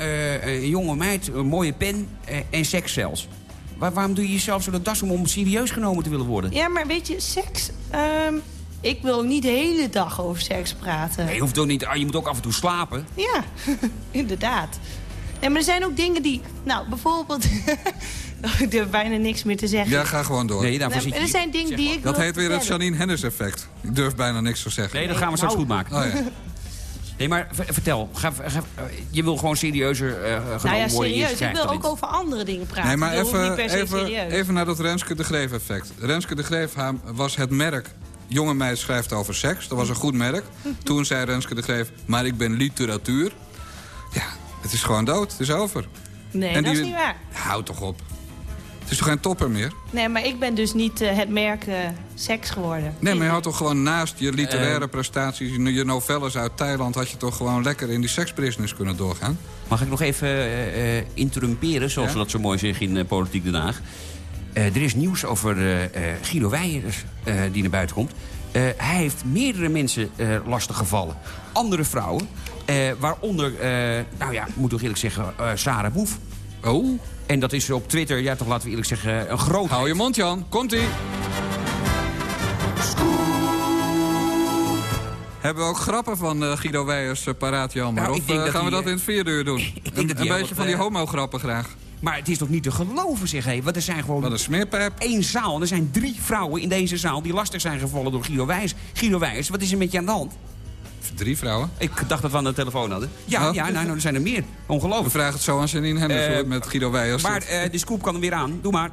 een jonge meid, een mooie pen en seks zelfs. Waar, waarom doe je jezelf zo de das om om serieus genomen te willen worden? Ja, maar weet je, seks... ehm, ik wil niet de hele dag over seks praten. Nee, je hoeft ook niet, ah, je moet ook af en toe slapen. Ja, inderdaad. Nee, maar er zijn ook dingen die... Nou, bijvoorbeeld... ik durf bijna niks meer te zeggen. Ja, ga gewoon door. Nee, daarvoor Nee, zit je er zijn dingen Zeg die maar. ik dat heet weer het. Janine Hennis effect. Ik durf bijna niks te zeggen. Nee, dat gaan we straks goed maken. Oh, ja. Nee, maar ver- vertel. Ga, ga- eh, je wil gewoon serieuzer eh genomen Nou ja, serieus. Ik wil ook over andere dingen praten. Nee, maar Dat hoeft niet even, per se even, serieus. even naar dat Renske de Greef effect. Renske de Greef was het merk... Jonge meid schrijft over seks. Dat was een goed merk. Toen zei Renske de Greef... maar ik ben literatuur. Ja, Het is gewoon dood. Het is over. Nee, En dat die- is niet waar. Houd toch op. Het is toch geen topper meer? Nee, maar ik ben dus niet eh, het merk eh, seks geworden. Nee, maar je had toch gewoon naast je literaire Eh. prestaties... je novelles uit Thailand... had je toch gewoon lekker in die seksbusiness kunnen doorgaan? Mag ik nog even eh, eh, interrumperen, zoals Ja? we dat zo mooi zeggen in Politiek Den Haag? Eh, er is nieuws over eh, eh, Guido Weijers eh, die naar buiten komt. Eh, hij heeft meerdere mensen eh lastig gevallen. Andere vrouwen, eh, waaronder, eh, nou ja, ik moet toch eerlijk zeggen, eh, Sarah Boef. Oh, En dat is op Twitter, ja toch laten we eerlijk zeggen, een groot... hou je mond, Jan. Komt-ie. Hebben we ook grappen van eh, Guido Weijers eh, paraat, Jan? Nou, of eh, gaan we dat in het vierde uur doen? denk een een beetje wat, van die homo-grappen graag. Maar het is toch niet te geloven, zeg hé. Want er zijn gewoon Wat een smeerpijp. één zaal. Er zijn drie vrouwen in deze zaal die lastig zijn gevallen door Guido Wijs. Guido Wijs, wat is er met je aan de hand? Drie vrouwen. Ik dacht dat we aan de telefoon hadden. Ja, Oh. ja nou, nou, er zijn er meer. We Ongelooflijk. vragen het zo aan Janine Henders Eh, hoe het met Guido Weijers Maar zit. eh, de scoop kan er weer aan. Doe maar.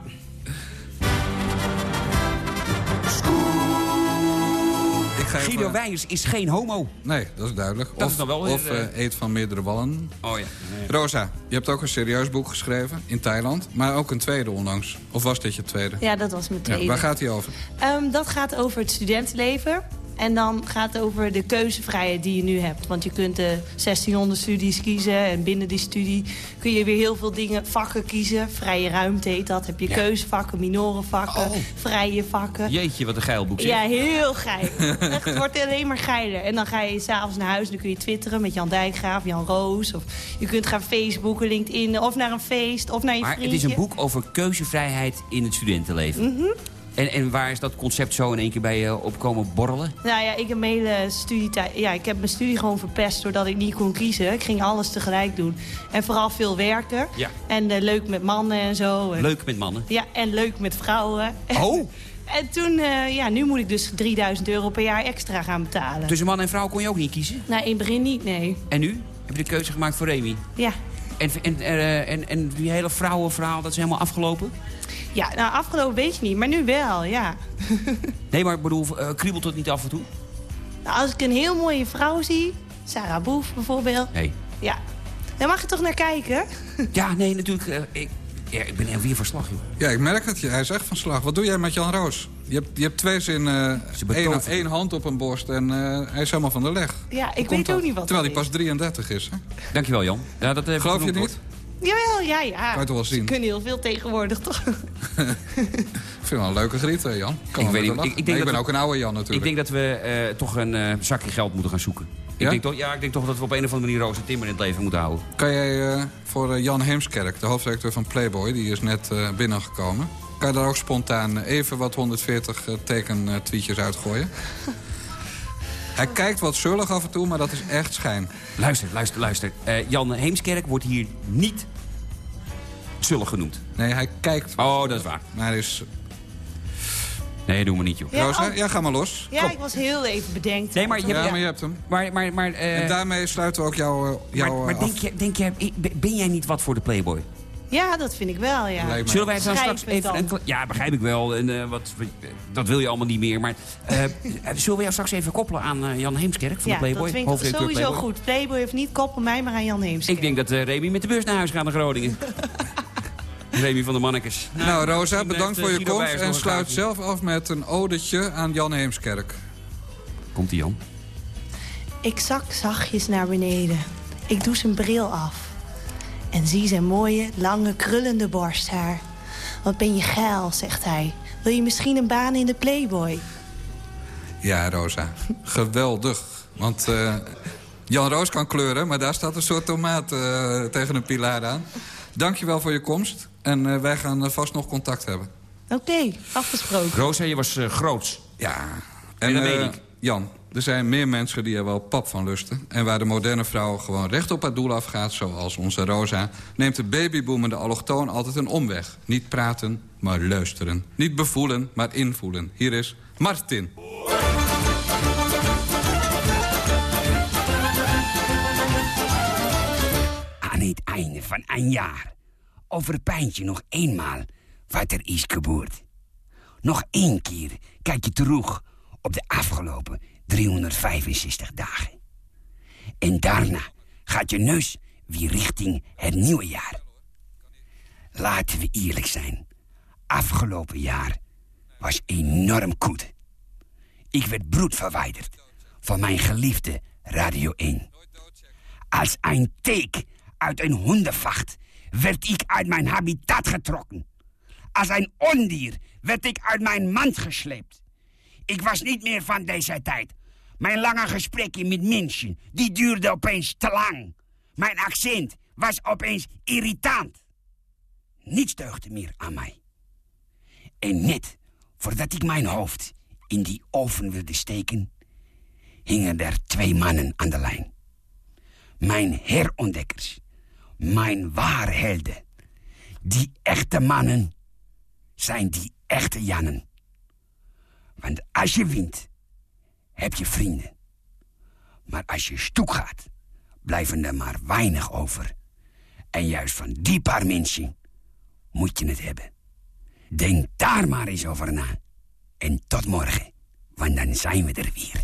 Even- Guido Wijs is geen homo. Nee, dat is duidelijk. Dat of is dan wel weer, of eh, eh, eet van meerdere wallen. Oh ja. Rosa, je hebt ook een serieus boek geschreven in Thailand. Maar ook een tweede onlangs. Of was dit je tweede? Ja, dat was mijn Ja, tweede. waar gaat die over? Ehm, dat gaat over het studentenleven. En dan gaat het over de keuzevrijheid die je nu hebt. Want je kunt de 1600 studies kiezen. En binnen die studie kun je weer heel veel dingen, vakken kiezen. Vrije ruimte heet dat. Heb je Ja. keuzevakken, minorenvakken, Oh. vrije vakken. Jeetje, wat een geil boek zeg. Ja, heel geil. Echt, het wordt alleen maar geiler. En dan ga je s'avonds naar huis en dan kun je twitteren met Jan Dijkgraaf, Jan Roos. Of je kunt gaan Facebooken, LinkedIn, of naar een feest, of naar je Maar het vriendje. is een boek over keuzevrijheid in het studentenleven. Mhm. En, en waar is dat concept zo in één keer bij je opkomen borrelen? Nou ja, ik heb mijn hele studietijd... Ja, ik heb mijn studie gewoon verpest doordat ik niet kon kiezen. Ik ging alles tegelijk doen. En vooral veel werken. Ja. En eh, leuk met mannen en zo. En- Leuk met mannen. Ja, en leuk met vrouwen. Oh, En toen, eh, ja, nu moet ik dus 3000 euro per jaar extra gaan betalen. tussen man en vrouw kon je ook niet kiezen? Nou, in het begin niet, nee. En nu? Heb je de keuze gemaakt voor Remy? Ja. En, en, eh, en, en die hele vrouwenverhaal, dat is helemaal afgelopen? Ja, nou, afgelopen weet je niet, maar nu wel, ja. Nee, maar ik bedoel, eh, kriebelt het niet af en toe? Nou, als ik een heel mooie vrouw zie, Sarah Boef bijvoorbeeld, Nee. ja, daar mag je toch naar kijken? Ja, nee, natuurlijk. eh, ik, ja, ik ben heel weer verslag, joh. Ja, ik merk het. Hij is echt van slag. Wat doe jij met Jan Roos? Je hebt, je hebt twee zinnen, Ze één, hand op een borst en eh, hij is helemaal van de leg. Ja, ik Hoe weet ook dat? niet wat Terwijl hij pas 33 is, hè? Dankjewel, Jan. Ja, dat, eh, Geloof je niet? Jawel, ja, ja. Kan je toch wel zien? Ze kunnen heel veel tegenwoordig, toch? Ik vind wel een leuke griet, hè, Jan. Kan Ik weet niet, ik- ik denk Nee, ik dat ben we- ook een oude Jan Ik natuurlijk. denk dat we eh, toch een eh, zakje geld moeten gaan zoeken. Ja? Ik denk toch, ja, ik denk toch dat we op een of andere manier Roos en Timmer in het leven moeten houden. Kan jij eh, voor Jan Heemskerk, de hoofdredacteur van Playboy... die is net eh, binnengekomen... kan je daar ook spontaan even wat 140 eh, teken tweetjes uitgooien? Hij kijkt wat zullig af en toe, maar dat is echt schijn. Luister, luister, luister. Eh, Jan Heemskerk wordt hier niet zullig genoemd. Nee, hij kijkt... wat Oh, dat is waar. Maar hij is... Nee, doen we niet, joh. Ja, Rosa, oh. ja, ga maar los. Ja, Kom. ik was heel even bedenkt. Nee, maar je Ja, hebt... maar je hebt hem. Maar, maar, maar, eh, En daarmee sluiten we ook jouw... eh, jouw maar, maar denk, je, denk je, ben jij niet wat voor de Playboy? Ja, dat vind ik wel, ja. Zullen wij het dan straks even... een- ja, begrijp ik wel. En, eh, wat, dat wil je allemaal niet meer. Maar eh, zullen we jou straks even koppelen aan eh, Jan Heemskerk van Ja, de Playboy? dat vind ik sowieso Playboy? goed. Playboy heeft niet koppel mij, maar aan Jan Heemskerk. Ik denk dat eh, Remy met de bus naar huis gaat naar Groningen. Remy van de Mannekes. Nou, Rosa, misschien bedankt voor je eh, komst. En sluit zelf af met een odetje aan Jan Heemskerk. Komt-ie, Jan. Ik zak zachtjes naar beneden. Ik doe zijn bril af. En zie zijn mooie, lange, krullende borsthaar. Wat ben je geil, zegt hij. Wil je misschien een baan in de Playboy? Ja, Rosa. Geweldig. Want eh, Jan Roos kan kleuren, maar daar staat een soort tomaat eh, tegen een pilaar aan. Dankjewel voor je komst. En eh, wij gaan vast nog contact hebben. Oké, afgesproken. Rosa, je was groots. Ja. En dat weet ik. Jan, er zijn meer mensen die er wel pap van lusten. En waar de moderne vrouw gewoon recht op haar doel afgaat, zoals onze Rosa... neemt de babyboomende allochtoon altijd een omweg. Niet praten, maar luisteren. Niet bevoelen, maar invoelen. Hier is Martin. Aan het einde van een jaar overpijnt je nog eenmaal wat er is gebeurd. Nog één keer kijk je terug op de afgelopen 365 dagen. En daarna gaat je neus weer richting het nieuwe jaar. Laten we eerlijk zijn. Afgelopen jaar was enorm goed. Ik werd broed verwijderd van mijn geliefde Radio 1. Als een teek uit een hondenvacht werd ik uit mijn habitat getrokken. Als een ondier werd ik uit mijn mand gesleept. Ik was niet meer van deze tijd. Mijn lange gesprekken met mensen, die duurden opeens te lang. Mijn accent was opeens irritant. Niets deugde meer aan mij. En net voordat ik mijn hoofd in die oven wilde steken... hingen er twee mannen aan de lijn. Mijn herontdekkers. Mijn waarhelden. Die echte mannen zijn die echte Jannen. Want als je wint, heb je vrienden. Maar als je stoek gaat, blijven er maar weinig over. En juist van die paar mensen moet je het hebben. Denk daar maar eens over na. En tot morgen, want dan zijn we er weer.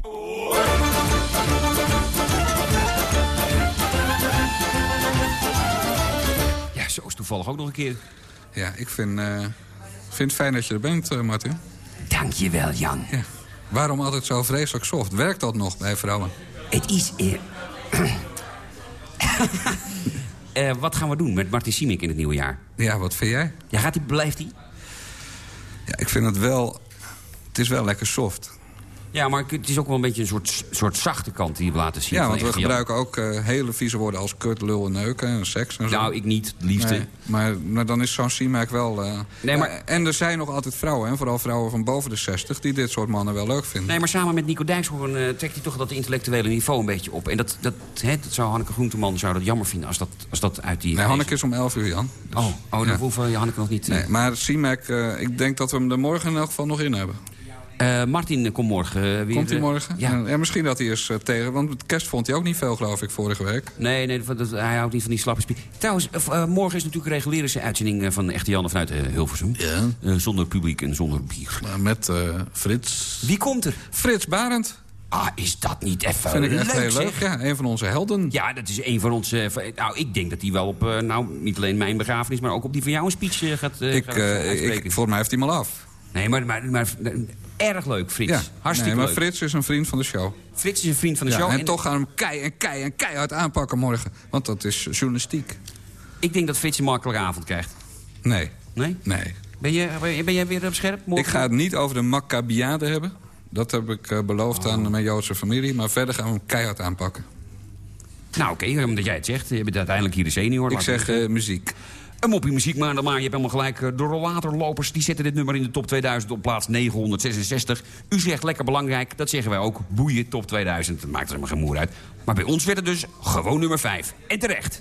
Ja, zo is toevallig ook nog een keer. Ja, ik vind, eh, vind het fijn dat je er bent, eh, Martin. Dank je wel, Jan. Ja. Waarom altijd zo vreselijk soft? Werkt dat nog bij vrouwen? Het is... eh, Eh, wat gaan we doen met Martin Simic in het nieuwe jaar? Ja, wat vind jij? Ja, gaat hij, blijft hij? Ja, ik vind het wel... Het is wel lekker soft. Ja, maar het is ook wel een beetje een soort, soort zachte kant die we laten zien. Ja, want we gebruiken ook eh, hele vieze woorden als kut, lul en neuken en seks en zo. Nou, ik niet, liefde. Nee, maar, maar dan is zo'n C-Mac wel... eh, Nee, maar- ja, en er zijn nog altijd vrouwen, en vooral vrouwen van boven de 60... die dit soort mannen wel leuk vinden. Nee, maar samen met Nico Dijkshoorn eh, trekt hij toch dat intellectuele niveau een beetje op. En dat, dat, hè, dat zou Hanneke Groenteman zou dat jammer vinden als dat, als dat uit die... Nee, Hanneke is om 11 uur, Jan. Dus- Oh, oh dan Ja. hoeven je Hanneke nog niet... eh. Nee, maar C-Mac, eh, ik denk dat we hem er morgen in elk geval nog in hebben. Eh, Martin komt morgen eh, weer... Komt hij eh, morgen? Ja. En, en misschien dat hij eens eh, tegen... Want met kerst vond hij ook niet veel, geloof ik, vorige week. Nee, nee dat, dat- hij houdt niet van die slappe spier. Trouwens, eh, eh, morgen is natuurlijk een reguliere uitzending eh, van Echte Janne vanuit eh, Hilversum. Ja. Eh, zonder publiek en zonder bier. met eh, Frits... Wie komt er? Frits Barend. Ah, is dat niet even Vind ik echt leuk, heel leuk. zeg? Ja, een van onze helden. Ja, dat is een van onze... eh, nou, ik denk dat hij wel op... eh, nou, niet alleen mijn begrafenis, maar ook op die van jou een speech eh, gaat, eh, ik, gaat eh, uitspreken. ik, volgens mij heeft hij hem al af. Nee, maar, maar, maar, eh, erg leuk, Frits. Ja, Hartstikke nee, maar leuk. Frits is een vriend van de show. Frits is een vriend van de Ja, show. en, toch gaan we hem kei en kei en keihard aanpakken morgen. Want dat is journalistiek. Ik denk dat Frits een makkelijke avond krijgt. Nee. Nee? Nee. Ben, je, ben jij weer op scherp? Morgen? Ik ga het niet over de Maccabiade hebben. Dat heb ik eh, beloofd aan mijn Joodse familie. Maar verder gaan we hem keihard aanpakken. Nou, oké, omdat jij het zegt. Je bent uiteindelijk hier de senior. Ik zeg eh, muziek. Een moppie muziek, maar, maar je hebt helemaal gelijk. eh, De rollatorlopers die zetten dit nummer in de top 2000 op plaats 966. U zegt lekker belangrijk, dat zeggen wij ook. Boeien, top 2000, dat maakt er helemaal geen moer uit. Maar bij ons werd het dus gewoon nummer 5. En terecht.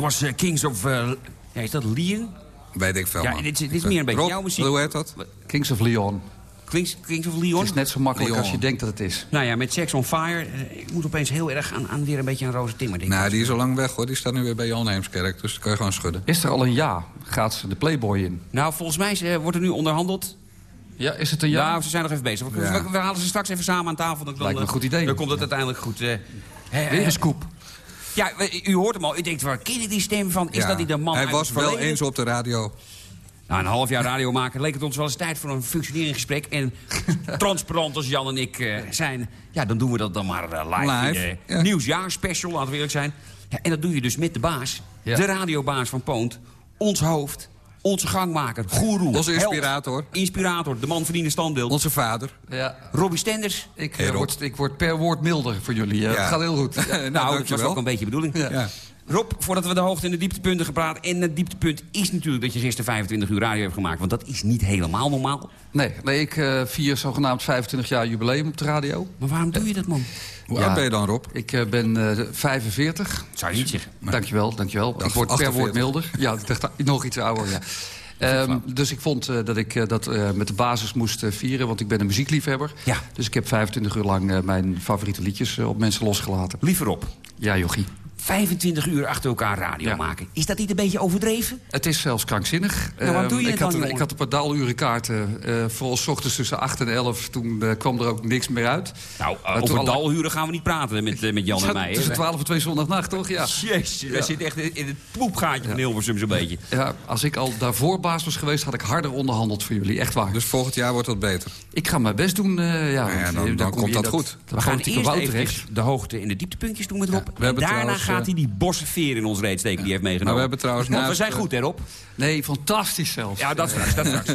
Dat was eh, Kings of... eh, ja, is dat Leon? Weet ik veel, Ja, dit, is- dit is meer een beetje Rob, jouw muziek. hoe heet dat? Kings of Leon. Kings, Kings of Leon? Het is net zo makkelijk Leon. als je denkt dat het is. Nou ja, met Sex on Fire. eh, ik moet opeens heel erg aan, aan weer een beetje aan Roze Timmer denken. Nou, die is al lang weg, hoor. Die staat nu weer bij Jan Heemskerk, dus dat kan je gewoon schudden. Is er al een ja? Gaat ze de Playboy in? Nou, volgens mij eh, wordt er nu onderhandeld. Ja, is het een ja? Nou, ze zijn nog even bezig. We, Ja. we- we halen ze straks even samen aan tafel. Dan, Lijkt me een goed idee. Dan komt het uiteindelijk goed. eh. Weer een scoop. Ja, u hoort hem al. U denkt, waar ken ik die stem van? Is Ja. dat die de man Hij was wel eens op de radio. Na een half jaar radio maken leek het ons wel eens tijd voor een functionerend gesprek. En transparant als Jan en ik eh, zijn, ja, dan doen we dat dan maar eh, live. Live, ja. nieuwsjaarspecial, laten we eerlijk zijn. Ja, en dat doe je dus met de baas, de radiobaas van Poont. Ons hoofd, onze gangmaker, goeroe. Onze held, inspirator. inspirator, de man verdiende standbeeld. Onze vader. Ja. Robbie Stenders. Ik, eh, Hey, Rob. word, ik word per woord milder voor jullie. eh. Ja. Het gaat heel goed. nou, Nou, dat was ook een beetje de bedoeling. Ja. Rob, voordat we de hoogte en de dieptepunten gaan praten... en het dieptepunt is natuurlijk dat je gisteren 25 uur radio hebt gemaakt. Want dat is niet helemaal normaal. Nee, nee ik eh, vier zogenaamd 25 jaar jubileum op de radio. Maar waarom doe je dat, man? Hoe Ja. oud ben je dan, Rob? Ik eh, ben eh 45. Zou je niet zeggen. Dankjewel, dankjewel. Ik word per 48. woord milder. Ja, ik dacht ah, nog iets ouder, ja. Ehm, dus ik vond eh, dat ik eh, dat eh, met de basis moest vieren, want ik ben een muziekliefhebber. Ja. Dus ik heb 25 uur lang mijn favoriete liedjes op mensen losgelaten. Liever Rob, Ja, jochie. 25 uur achter elkaar radio Ja. maken. Is dat niet een beetje overdreven? Het is zelfs krankzinnig. Nou, waarom doe je Ehm, ik, had dan, een, ik had een paar dalurenkaarten, eh vooral 's ochtends tussen 8 en 11. Toen eh, kwam er ook niks meer uit. Nou, Maar over alle- dalhuren gaan we niet praten met, eh, met Jan en mij. Tussen 12 en 2 zondagnacht, toch? Ja. Jezus, wij zitten echt in het poepgaatje van Hilversum zo'n beetje. ja. Als ik al daarvoor baas was geweest, had ik harder onderhandeld voor jullie. Echt waar. Dus volgend jaar wordt dat beter. Ik ga mijn best doen. eh, ja, ja, dan- eh, dan kom komt dat goed. Dat We gaan eerst even de hoogte en de dieptepuntjes doen met Rob. we hebben en daarna gaat eh, hij die bosse in ons reet steken die hij heeft meegenomen. Maar we hebben trouwens Want we zijn eh, goed, hè Rob? Nee, fantastisch zelfs. Ja, dat straks, dat straks.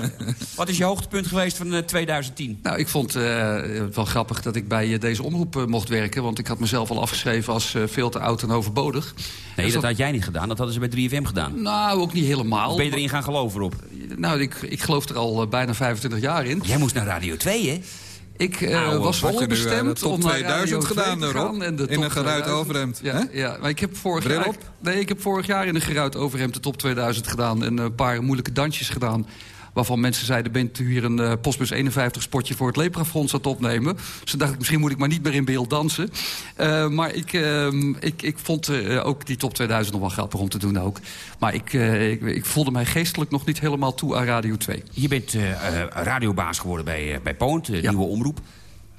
Wat is je hoogtepunt geweest van eh, 2010? Nou, ik vond eh, het wel grappig dat ik bij eh, deze omroep eh, mocht werken. Want ik had mezelf al afgeschreven als eh, veel te oud en overbodig. Nee, Dus dat had jij niet gedaan. Dat hadden ze bij 3FM gedaan. Nou, ook niet helemaal. Of ben je erin gaan geloven, Rob? Nou, ik, ik geloof er al eh, bijna 25 jaar in. Jij moest naar Radio 2, hè? Ik Oude, was voorbestemd top om naar 2000 Radio 2 gedaan, te gaan en de In een geruit 2000. overhemd. Ja, ja, maar ik heb vorig Bril jaar... op? Nee, ik heb vorig jaar in een geruit overhemd de top 2000 gedaan... en een paar moeilijke dansjes gedaan. Waarvan mensen zeiden, bent u hier een eh, Postbus 51 spotje voor het Leprafonds aan het opnemen? Dus toen dacht ik, misschien moet ik maar niet meer in beeld dansen. Eh, maar ik, ehm, ik, ik vond eh, ook die top 2000 nog wel grappig om te doen ook. Maar ik, ik, ik voelde mij geestelijk nog niet helemaal toe aan Radio 2. Je bent radiobaas geworden bij, bij Poont, de Ja. nieuwe omroep.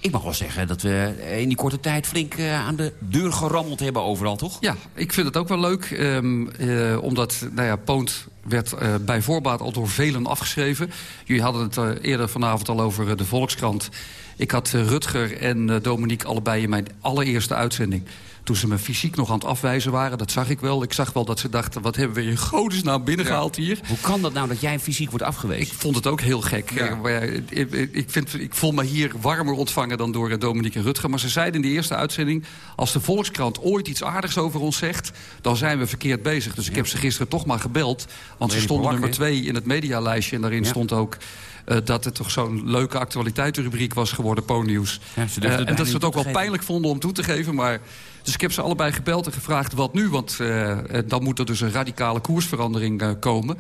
Ik mag wel zeggen dat we in die korte tijd flink aan de deur gerammeld hebben overal, toch? Ja, ik vind het ook wel leuk. ehm, eh, omdat, nou ja, Poont werd eh, bij voorbaat al door velen afgeschreven. Jullie hadden het eh, eerder vanavond al over eh, de Volkskrant. Ik had Rutger en Dominique allebei in mijn allereerste uitzending. Toen ze me fysiek nog aan het afwijzen waren, dat zag ik wel. Ik zag wel dat ze dachten, wat hebben we in godesnaam binnengehaald hier? Hoe kan dat nou dat jij fysiek wordt afgewezen? Ik vond het ook heel gek. Ja. Eh, ik, ik- ik, vind, ik voel me hier warmer ontvangen dan door eh, Dominique en Rutger. Maar ze zeiden in de eerste uitzending... als de Volkskrant ooit iets aardigs over ons zegt... dan zijn we verkeerd bezig. Dus ik heb ze gisteren toch maar gebeld. Want ze stonden nummer twee in het medialijstje. En daarin stond ook... eh, dat het toch zo'n leuke actualiteitenrubriek was geworden, Po-nieuws. Ja, ze durfden Eh, en dat ze het ook wel pijnlijk vonden om toe te geven. Maar, dus ik heb ze allebei gebeld en gevraagd wat nu. Want eh, dan moet er dus een radicale koersverandering komen.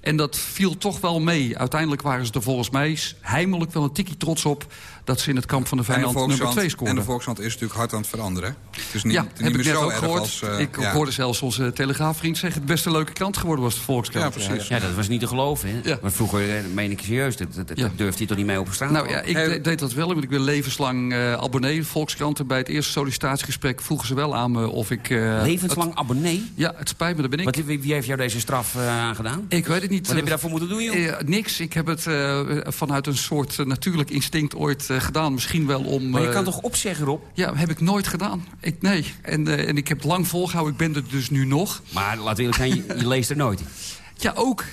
En dat viel toch wel mee. Uiteindelijk waren ze er volgens mij heimelijk wel een tikkie trots op... dat ze in het kamp van de En de, vijand nummer Volkskrant, 2 en de Volkskrant is natuurlijk hard aan het veranderen. Het is niet, ja, niet heb meer ik net zo ook erg gehoord. als... eh, ik ja. hoorde zelfs onze telegraafvriend zeggen... het beste leuke krant geworden was de Volkskrant. Ja, precies. Ja, dat was niet te geloven, hè? Ja. Maar vroeger, eh, meen ik serieus, dat, dat, durfde hij toch niet mee op straat? Nou ja, ik Hey, deed dat wel, want ik ben levenslang eh, abonnee. Volkskranten bij het eerste sollicitatiegesprek vroegen ze wel aan me of ik... eh, Levenslang abonnee? ja, het spijt me, daar ben ik. Wat, wie, wie heeft jou deze straf aangedaan? Ik weet het niet. Wat heb je daarvoor moeten doen, joh? Niks. Ik heb het eh, vanuit een soort natuurlijk instinct ooit gedaan. Misschien wel om... Maar je eh, kan toch opzeggen, Rob? Ja, heb ik nooit gedaan. Ik, nee. En, eh, en ik heb het lang volgehouden. Ik ben er dus nu nog. Maar laten we eerlijk zijn, je, je leest er nooit. Ja, ook.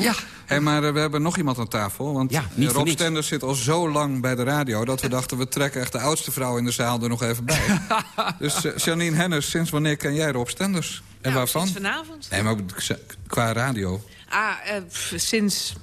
Ja. Hé, maar eh, we hebben nog iemand aan tafel. Want Ja, eh, niet voor Rob. Stenders zit al zo lang bij de radio... dat we dachten, we trekken echt de oudste vrouw in de zaal er nog even bij. dus eh, Janine Hennis, sinds wanneer ken jij Rob Stenders? En Nou, waarvan? Sinds vanavond. Nee, maar qua radio. Ah, eh, pff, sinds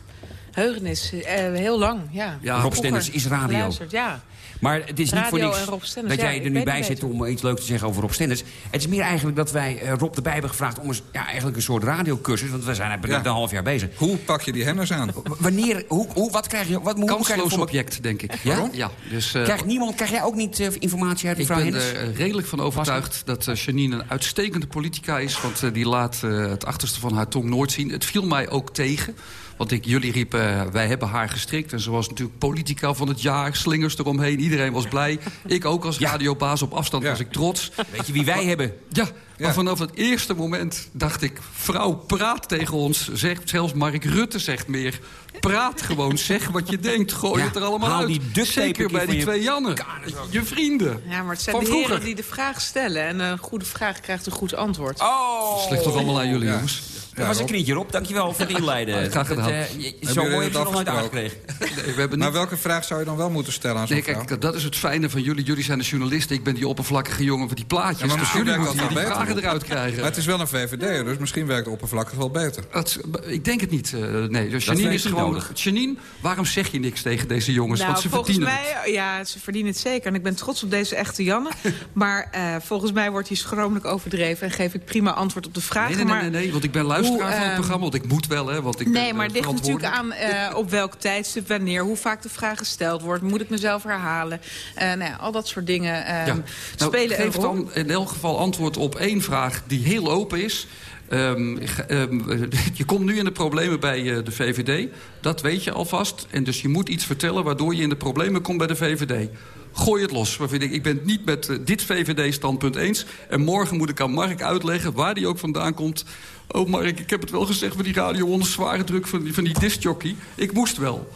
heugenis. eh, heel lang, ja. Ja, Rob Stenders is radio. ja. Maar het is niet voor niks dat jij ik er nu bij zit om iets leuks te zeggen over Rob Stenders. Het is meer eigenlijk dat wij eh, Rob erbij hebben gevraagd om eens, ja, eigenlijk een soort radiocursus. Want we zijn hebben Ja. net een half jaar bezig. Hoe pak je die henners aan? W- Wanneer, hoe, hoe, wat krijg je, wat, hoe krijg je Kansloos voor me- object, denk ik. Ja? Ja, dus... eh, Krijgt niemand, krijg jij ook niet informatie uit Ik mevrouw ben Hennis? er eh, redelijk van overtuigd dat Janine een uitstekende politica is. Want die laat het achterste van haar tong nooit zien. Het viel mij ook tegen. Want ik, jullie riepen, wij hebben haar gestrikt. En ze was natuurlijk politica van het jaar, slingers eromheen. Iedereen was blij. Ik ook als Ja. radiobaas op afstand Ja. was ik trots. Weet je wie wij hebben? Ja, Ja. maar vanaf het eerste moment dacht ik... vrouw, praat tegen ons. Zeg, zelfs Mark Rutte zegt meer. Praat gewoon, zeg wat je denkt. Gooi Ja, het er allemaal haal uit. die Zeker een keer bij die je twee Jannen. Je vrienden. Ja, maar het zijn Van de heren vroeger. die de vraag stellen. En een goede vraag krijgt een goed antwoord. Oh! Ligt toch allemaal aan jullie, Ja. jongens. Dat was een knietje, Rob. Dankjewel voor het inleiden. Graag gedaan. Dat, eh, je- zo mooi heb je dat nog nooit aangekregen. Nee, we hebben Maar niet... welke vraag zou je dan wel moeten stellen aan zo'n Nee, kijk, dat is het fijne van jullie. Jullie zijn de journalisten. Ik ben die oppervlakkige jongen van die plaatjes. Ja, maar dus jullie moeten wel die beter. vragen eruit krijgen. Maar het is wel een VVD, dus misschien werkt oppervlakkig wel beter. Dat- ik denk het niet. eh, nee, dus Janine is gewoon... nodig. Janine, waarom zeg je niks tegen deze jongens? Nou, Want ze volgens verdienen mij, het. ja, ze verdienen het zeker. En ik ben trots op deze echte Janne. maar eh, volgens mij wordt hij schromelijk overdreven... en geef ik prima antwoord op de vragen. Nee, nee, nee, maar, nee, nee, want ik ben luisteraar hoe, van het ehm, programma. Want ik moet wel, hè. Want ik Nee, eh, maar het ligt natuurlijk aan eh, op welk tijdstip, wanneer, hoe vaak de vraag gesteld wordt. Moet ik mezelf herhalen? Eh, nou ja, al dat soort dingen ehm, Ja. Nou, spelen geef dan in elk geval antwoord op één vraag die heel open is. Ehm, je komt nu in de problemen bij eh, de VVD. Dat weet je alvast. En dus je moet iets vertellen waardoor je in de problemen komt bij de VVD. Gooi het los. Maar vind ik, ik ben het niet met eh, dit VVD-standpunt eens. En morgen moet ik aan Mark uitleggen, waar die ook vandaan komt. Oh Mark, ik heb het wel gezegd van die radio onder zware druk van die, van die discjockey. Ik moest wel.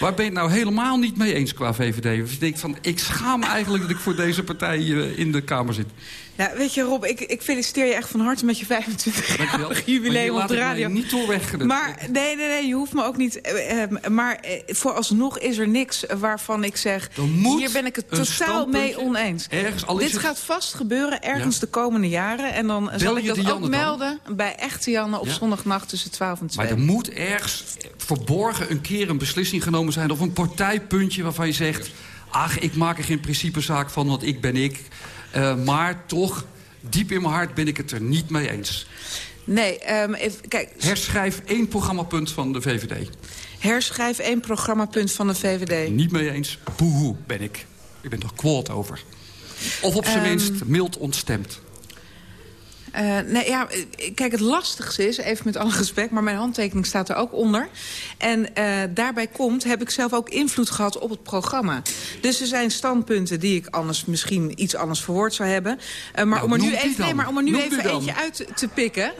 Waar ben je het nou helemaal niet mee eens qua VVD? Ik denk van, ik schaam eigenlijk dat ik voor deze partij eh, in de Kamer zit. Ja, weet je Rob, ik, ik feliciteer je echt van harte met je 25 Dankjewel. jarig Maar hier jubileum op de radio. niet door weg. Maar nee, nee, nee, je hoeft me ook niet. eh, maar eh, vooralsnog is er niks waarvan ik zeg... Er hier ben ik het totaal mee oneens. ergens, al Dit het- gaat vast gebeuren ergens Ja. de komende jaren. En dan zal ik je dat ook dan? melden bij Echte Janne op Ja. zondagnacht tussen 12 en 2. Maar er moet ergens verborgen een keer een beslissing genomen zijn... of een partijpuntje waarvan je zegt... ach, ik maak er geen principezaak van, want ik ben ik. Eh, maar toch, diep in mijn hart ben ik het er niet mee eens. Nee, even, kijk, Herschrijf één programmapunt van de VVD. herschrijf één programmapunt van de VVD. Niet mee eens, boehoe ben ik. Ik ben er kwaad over. Of op zijn Ehm, minst mild ontstemd. Eh, nee, ja, kijk, het lastigste is, even met alle respect... maar mijn handtekening staat er ook onder. En eh, daarbij komt, heb ik zelf ook invloed gehad op het programma. Dus er zijn standpunten die ik anders misschien iets anders verwoord zou hebben. Eh, maar, Nou, om er nu even, nee, maar om er nu Noem even eentje uit te pikken...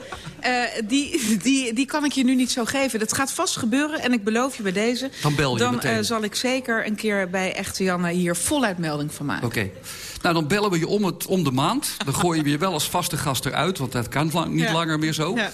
die, die, die kan ik je nu niet zo geven. Dat gaat vast gebeuren en ik beloof je bij deze... Dan bel je Dan zal ik zeker een keer bij Echte Janne hier voluit melding van maken. Oké. Nou, dan bellen we je om, het, om de maand. Dan gooien we je wel als vaste gast eruit, want dat kan lang, niet Ja. langer meer zo. Ja.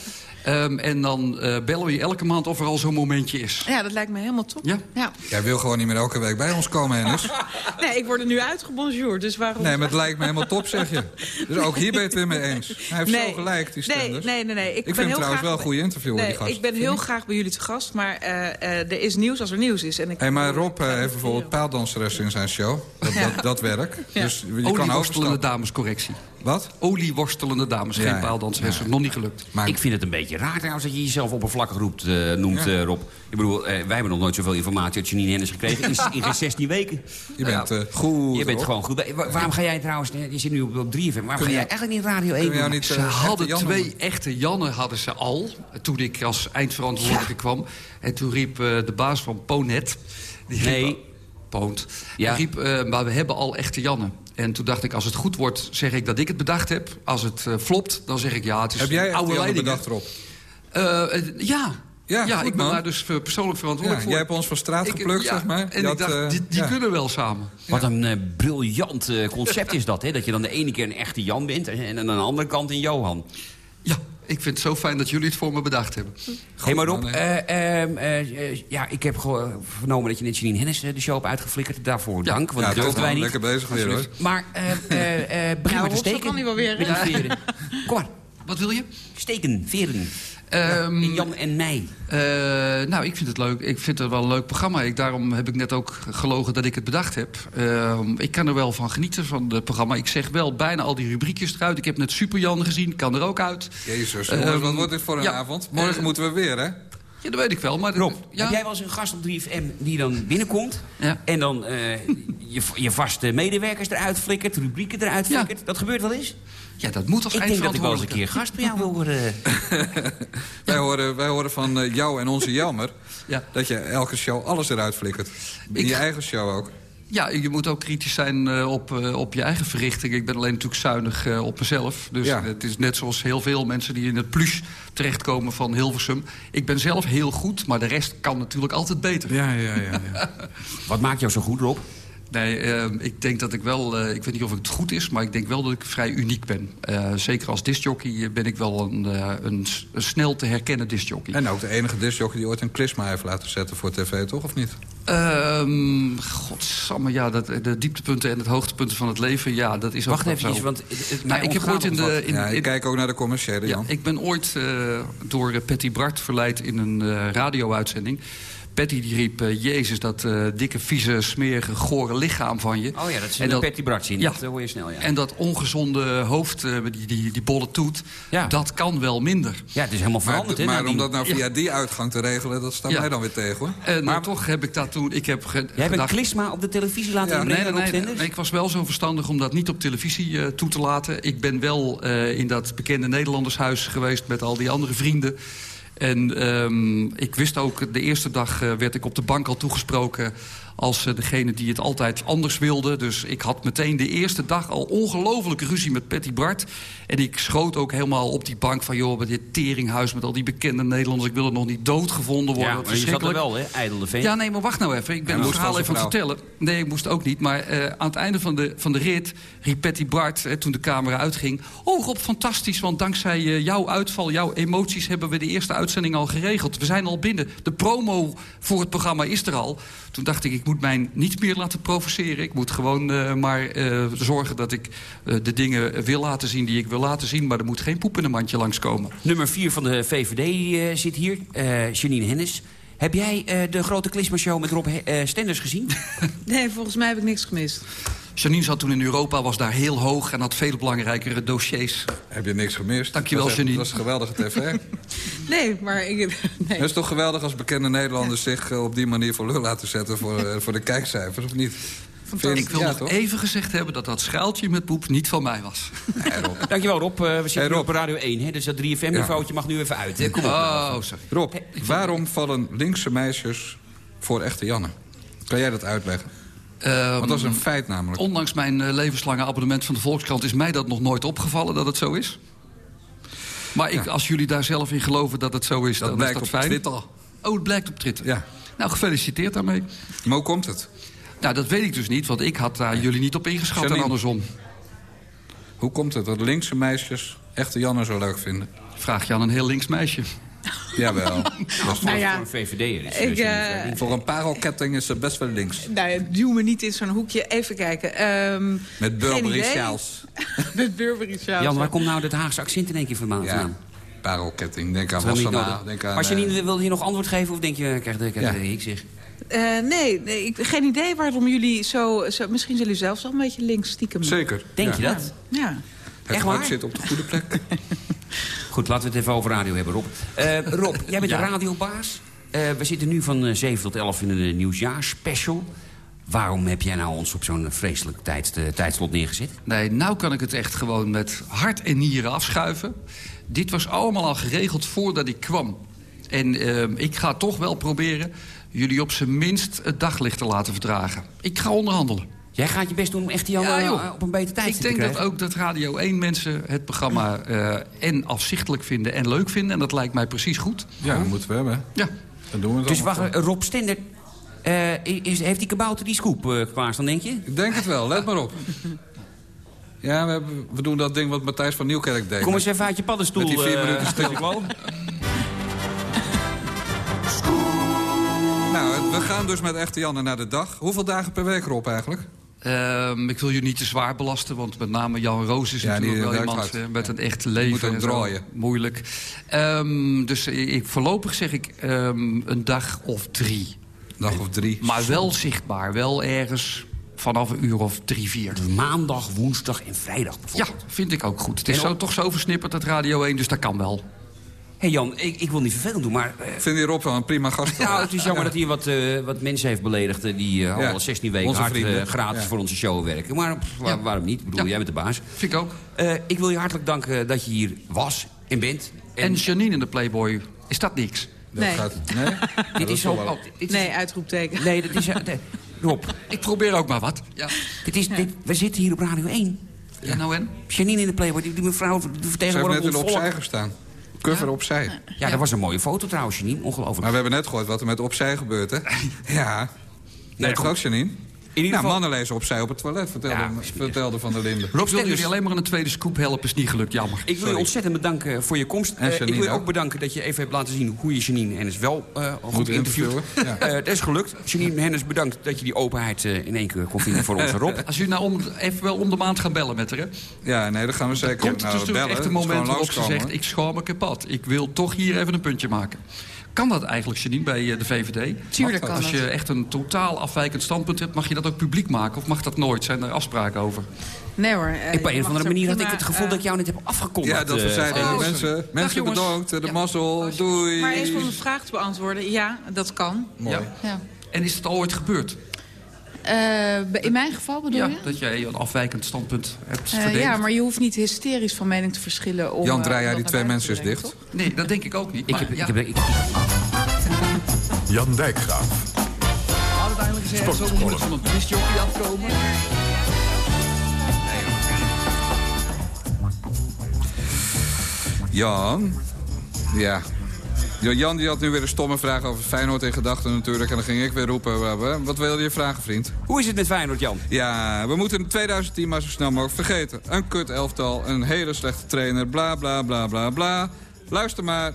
Ehm, en dan eh, bellen we je elke maand of er al zo'n momentje is. Ja, dat lijkt me helemaal top. Ja? ja. Jij wil gewoon niet meer elke week bij ons komen, Hennis. Nee, ik word er nu uitgebonjourd, dus waarom... Nee, maar het lijkt me helemaal top, zeg je. Dus ook hier ben je het weer mee eens. Hij heeft zo gelijk, die nee, Stenders. nee, nee, nee. Ik, Ik ben vind heel trouwens graag... wel een goede interviewer, nee, die gast. Ik ben heel graag bij jullie te gast, maar eh, eh, er is nieuws als er nieuws is. En ik, Hey, maar Rob heeft bijvoorbeeld paaldanseres in zijn show. Dat, Ja. dat, dat werk. Ja. Dus je kan Olieworstelende overstappen. dames, correctie. Wat? Olieworstelende dames, geen. Ja. Nog niet gelukt. Maar Ik vind het een beetje raar trouwens dat je jezelf oppervlakkig roept, eh, noemt, Ja. eh, Rob. Ik bedoel, eh, wij hebben nog nooit zoveel informatie uit Janine Hennis gekregen. In, in geen 16 weken. je bent eh, goed, Je bent Rob. gewoon goed. Wa- Waarom ga jij trouwens, je zit nu op, op 3 FM, waarom ga je- jij eigenlijk niet Radio 1 Kunnen we jou doen? niet, Ze hadden twee echte Jannen hadden ze al, toen ik als eindverantwoordelijke kwam. En toen riep eh, de baas van Ponet... Die riep, Nee. Poont. Ja. Riep, eh, maar we hebben al echte Jannen. En toen dacht ik, als het goed wordt, zeg ik dat ik het bedacht heb. Als het eh, flopt, dan zeg ik ja, het is Heb jij oude leiding. bedacht, Rob? Eh, eh, ja. Ja, Ja, goed, ik ben man. daar dus persoonlijk Ja, verantwoordelijk voor. jij hebt ons van straat Ik- geplukt, ja, zeg maar. En ik dacht, die, die ja. kunnen wel samen. Wat een eh, briljant eh, concept is dat, hè? Dat je dan de ene keer een echte Jan bent en aan de andere kant een Johan. Ja, ik vind het zo fijn dat jullie het voor me bedacht hebben. Hé, maar Rob, man, eh, ehm, eh, eh, ja, ik heb gewoon vernomen dat je net Janine Hennis de show hebt uitgeflikkerd. Daarvoor dank, want Ja, dat wij niet. Lekker bezig weer, hoor. Maar eh, eh, eh, begin Nou, maar te steken. kan hij wel weer, Met die veren. Kom maar, Wat wil je? steken, veren. Ehm, Jan en mij. Eh, nou, ik vind het leuk. Ik vind het wel een leuk programma. Ik, daarom heb ik net ook gelogen dat ik het bedacht heb. Ehm, ik kan er wel van genieten van het programma. Ik zeg wel bijna al die rubriekjes eruit. Ik heb net Super Jan gezien, kan er ook uit. Jezus, Ehm, wat wordt dit voor een ja, avond? Morgen eh, moeten we weer, hè? Ja, dat weet ik wel. Maar Rob, ja, heb jij wel eens een gast op 3FM die dan binnenkomt... Ja. en dan eh, je, je vaste medewerkers eruit flikkert, rubrieken eruit Ja. flikkert? Dat gebeurt wel eens? Ja, dat moet als Ik denk dat ik wel eens een keer gast bij jou wil worden. Wij, horen, wij horen van eh, jou en onze Jelmer... Ja. dat je elke show alles eruit flikkert. In Ik- je eigen show ook. Ja, je moet ook kritisch zijn eh, op, eh, op je eigen verrichting. Ik ben alleen natuurlijk zuinig eh, op mezelf. Dus Ja. het is net zoals heel veel mensen die in het plus terechtkomen van Hilversum. Ik ben zelf heel goed, maar de rest kan natuurlijk altijd beter. Ja, ja, ja. ja. Wat maakt jou zo goed, Rob? Nee, eh, ik denk dat ik wel... eh, ik weet niet of het goed is, maar ik denk wel dat ik vrij uniek ben. Eh, zeker als discjockey ben ik wel een, eh, een, snel te herkennen discjockey. En ook de enige discjockey die ooit een klisma heeft laten zetten voor tv, toch? Of niet? Ehm godsamme, ja, dat, de dieptepunten en het hoogtepunten van het leven, ja, dat is ook Wacht even, zo. want het, het, Nou, mij ik heb ooit in de... In, ja, ik in- kijk ook naar de commerciële, Ja, Jan. ik ben ooit eh, door eh, Patty Bart verleid in een eh, radio-uitzending. Patty die riep, eh, Jezus, dat eh, dikke, vieze, smerige, gore lichaam van je. Oh ja, dat is En een dat- Patty Bratje in. Ja. Dat eh, hoor je snel, ja. En dat ongezonde hoofd, eh, die, die, die bolle toet, Ja. dat kan wel minder. Ja, het is helemaal Maar, veranderd, hè? maar nadien. om dat nou via Ja. die uitgang te regelen, dat staat Ja. mij dan weer tegen, hoor. En Maar- maar, toch heb ik dat toen... Ik heb ge- Jij hebt een gedacht, klisma op de televisie laten Ja, inbrengen, Nee, nee, nee, nee, ik was wel zo verstandig om dat niet op televisie toe te laten. Ik ben wel eh, in dat bekende Nederlandershuis geweest met al die andere vrienden. En ehm, ik wist ook, de eerste dag eh, werd ik op de bank al toegesproken... als eh, degene die het altijd anders wilde. Dus ik had meteen de eerste dag al ongelofelijke ruzie met Patty Bart. En ik schoot ook helemaal op die bank van... joh, bij dit teringhuis met al die bekende Nederlanders... ik wil er nog niet doodgevonden worden. ja, maar je zat er wel, hè? Ijdelde veen. Ja, nee, maar wacht nou even. Ik ben het verhaal even vertellen. Nee, ik moest ook niet. Maar eh, aan het einde van de, van de rit riep Patty Bart, eh, toen de camera uitging... Oh Rob, fantastisch, want dankzij jouw uitval, jouw emoties... hebben we de eerste uitzending al geregeld. We zijn al binnen. De promo voor het programma is er al. Toen dacht ik, ik moet mij niet meer laten provoceren. Ik moet gewoon eh, maar eh, zorgen dat ik eh, de dingen wil laten zien die ik wil laten zien. Maar er moet geen poep in een mandje langskomen. Nummer 4 van de VVD eh, zit hier, eh Janine Hennis. Heb jij eh, de grote Klisma-show met Rob eh, Stenders gezien? Nee, volgens mij heb ik niks gemist. Janine zat toen in Europa, was daar heel hoog... en had veel belangrijkere dossiers. Heb je niks gemist? Dankjewel, Dat was Janine. Dat is geweldige tv. Nee, maar ik... Nee. Het is toch geweldig als bekende Nederlanders zich eh, op die manier voor lul laten zetten... voor, eh, voor de kijkcijfers, of niet? Ik wil ja, nog toch? even gezegd hebben dat dat schaaltje met poep niet van mij was. Nee, Rob. Dankjewel Rob, Eh, we zitten Hey, Rob. op Radio 1, hè? dus dat 3FM-niveautje mag nu even uit. Hè? Kom op. Oh, sorry. Rob, waarom vallen linkse meisjes voor echte Janne? Kan jij dat uitleggen? Ehm, Want dat is een feit namelijk. Ondanks mijn eh, levenslange abonnement van de Volkskrant... is mij dat nog nooit opgevallen dat het zo is. Maar ik, als jullie daar zelf in geloven dat het zo is, Dat dan blijkt is op dat fijn. Twitter. Oh, het blijkt op Twitter. Ja. Nou, gefeliciteerd daarmee. Maar hoe komt het? Nou, dat weet ik dus niet, want ik had daar jullie niet op ingeschat en andersom. Hoe komt het dat linkse meisjes echte Janne zo leuk vinden? Vraag je aan een heel links meisje. Jawel. Dat Nou voor, ja, Voor een VVD'er is ik, eh, eh, voor een parelketting is ze best wel links. nou, ja, duw me niet in zo'n hoekje. Even kijken. Ehm, Met Burberry sjaals. Met Burberry Sjaals. Jan, waar komt nou het Haagse accent in één keer vandaan? Ja, parelketting. Denk aan Dat niet nodig. Denk aan, Maar eh, Janine, wil je nog antwoord geven of denk je, eh, krijg je je Ja. ik zeg? Eh, nee, nee ik, geen idee waarom jullie zo, zo... Misschien zijn jullie zelfs wel een beetje links stiekem. Zeker. Denk ja. je dat? Ja. Het Echt waar? zit op de goede plek. Goed, laten we het even over radio hebben, Rob. Eh, Rob, jij bent Ja. de radiobaas. Eh, we zitten nu van eh, 7 tot 11 in een uh, nieuwsjaarspecial. Waarom heb jij nou ons op zo'n vreselijk tijd, eh, tijdslot neergezet? Nee, nou kan ik het echt gewoon met hart en nieren afschuiven. Dit was allemaal al geregeld voordat ik kwam. En ehm, ik ga toch wel proberen jullie op zijn minst het daglicht te laten verdragen. Ik ga onderhandelen. Jij gaat je best doen om echt Jan Ja, eh, joh. op een betere tijd Ik te denk dat krijgen. ook dat Radio 1 mensen het programma eh, en afzichtelijk vinden en leuk vinden. En dat lijkt mij precies goed. Ja, dat moeten we hebben. Ja. Dan doen we het Dus wacht, Rob Stender, eh, is, heeft die kabouter die scoop uh, klaarstaan, denk je? Ik denk het wel, let maar op. Ja, we, hebben, we doen dat ding wat Matthijs van Nieuwkerk deed. Kom eens even uit je paddenstoel. Met die vier minuten stil. Stefan. Nou, we gaan dus met echte Janne naar de dag. Hoeveel dagen per week, Rob, eigenlijk? Ehm, ik wil je niet te zwaar belasten, want met name Jan Roos is Ja, natuurlijk wel iemand hard. eh, met een echt Moet leven. zo. draaien. Moeilijk. Ehm, dus ik, ik- voorlopig zeg ik ehm, een dag of drie. Dag of drie. Maar wel zichtbaar, wel ergens vanaf een uur of drie, vier. Maandag, woensdag en vrijdag Ja, bijvoorbeeld. vind ik ook goed. Het is zo, toch zo versnipperd, dat Radio 1, dus dat kan wel. Hé Jan, ik, ik wil niet vervelend doen, maar... eh, Vind je Rob wel een prima gast? nou, het is jammer dat hij wat, eh, wat mensen heeft beledigd... eh, die Ja, al 16 weken onze hard gratis Ja. voor onze show werken. Maar pff, waar- Ja. waarom niet? Ik bedoel, Ja. jij bent de baas. Vind ik ook. Eh, ik wil je hartelijk danken dat je hier was en bent. En Janine in de Playboy, is dat niks? Dat Nee. gaat, nee? dit is zo... oh, dit is- Nee, uitroepteken. Nee, dat is... nee. Rob, Ik probeer ook maar wat. Ja, dit is, dit, we zitten hier op Radio 1. ja nou en? Janine in de Playboy, die, die mevrouw die Ze heeft vertegenwoordigt net opzij gestaan. Cover opzij. Ja, dat was een mooie foto trouwens, Janine. Ongelooflijk. Maar we hebben net gehoord wat er met opzij gebeurt, hè? Ja. Nee, toch goed. ook, Janine? In ieder nou, geval... mannen lezen opzij op het toilet, vertelde, Ja, vertelde Van der Linden. Rob wil jullie alleen maar een tweede scoop helpen, is niet gelukt, jammer. Ik wil je ontzettend bedanken voor je komst. En Eh, ik wil je ook bedanken dat je even hebt laten zien hoe je Janine Hennis wel eh goed interviewt. ja. Eh, dat is gelukt. Janine Hennis, bedankt dat je die openheid eh, in één keer kon vinden voor onze Rob. Als u nou om, even wel om de maand gaan bellen met haar, hè? Ja, nee, dat gaan we zeker Komt het nou, dus natuurlijk bellen. echt een moment waarop ze zegt... ik schaam me kapot. Ik wil toch hier even een puntje maken. Kan dat eigenlijk, Janine, bij eh, de VVD? Tuurlijk kan Als je echt een totaal afwijkend standpunt hebt... mag je dat ook publiek maken of mag dat nooit? Zijn er afspraken over? Nee hoor. eh, Ik, op een of andere er manier had ik het gevoel eh, dat ik jou net heb afgekondigd. Ja, dat we zeiden, oh, mensen, mensen jongens. bedankt, de Ja. mazzel, doei. Maar eerst om een vraag te beantwoorden. Ja, dat kan. Mooi. Ja. Ja. En is het al ooit gebeurd? Eh, in mijn geval bedoel Ja, je? dat jij een afwijkend standpunt hebt Eh, verdedigd? ja, maar je hoeft niet hysterisch van mening te verschillen om... Jan, eh, draai jij die twee mensen eens dicht? Nee, dat denk ik ook niet. Ik heb, ja, ik heb, ik, Jan Dijkgraaf. uiteindelijk is er zo moeilijk van een afkomen. Jan? Ja. Ja, Jan die had nu weer een stomme vraag over Feyenoord in gedachten natuurlijk. En dan ging ik weer roepen, wat wilde je vragen, vriend? hoe is het met Feyenoord, Jan? Ja, we moeten in 2010 maar zo snel mogelijk vergeten. Een kut elftal, een hele slechte trainer, bla bla bla bla bla. Luister maar.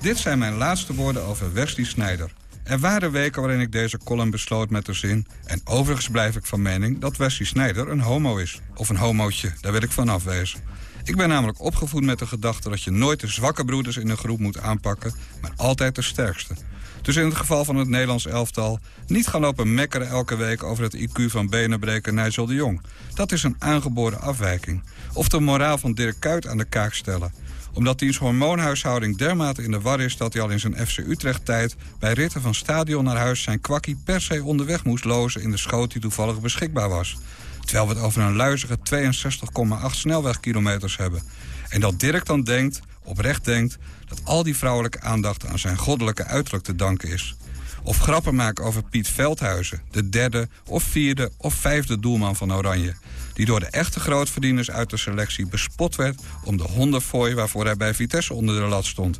Dit zijn mijn laatste woorden over Wesley Sneijder. Er waren weken waarin ik deze column besloot met de zin... en overigens blijf ik van mening dat Wesley Sneijder een homo is. Of een homootje, daar wil ik van afwezen. Ik ben namelijk opgevoed met de gedachte dat je nooit de zwakke broeders in een groep moet aanpakken... maar altijd de sterkste. Dus in het geval van het Nederlands elftal... niet gaan lopen mekkeren elke week over het IQ van benenbreker Nigel de Jong. Dat is een aangeboren afwijking. Of de moraal van Dirk Kuyt aan de kaak stellen omdat diens hormoonhuishouding dermate in de war is... dat hij al in zijn FC Utrecht-tijd bij ritten van stadion naar huis... zijn kwakkie per se onderweg moest lozen in de schoot die toevallig beschikbaar was. Terwijl we het over een luizige 62,8 snelwegkilometers hebben. En dat Dirk dan denkt, oprecht denkt... dat al die vrouwelijke aandacht aan zijn goddelijke uiterlijk te danken is. Of grappen maken over Piet Veldhuizen, de derde of vierde of vijfde doelman van Oranje. Die door de echte grootverdieners uit de selectie bespot werd om de hondenfooi waarvoor hij bij Vitesse onder de lat stond.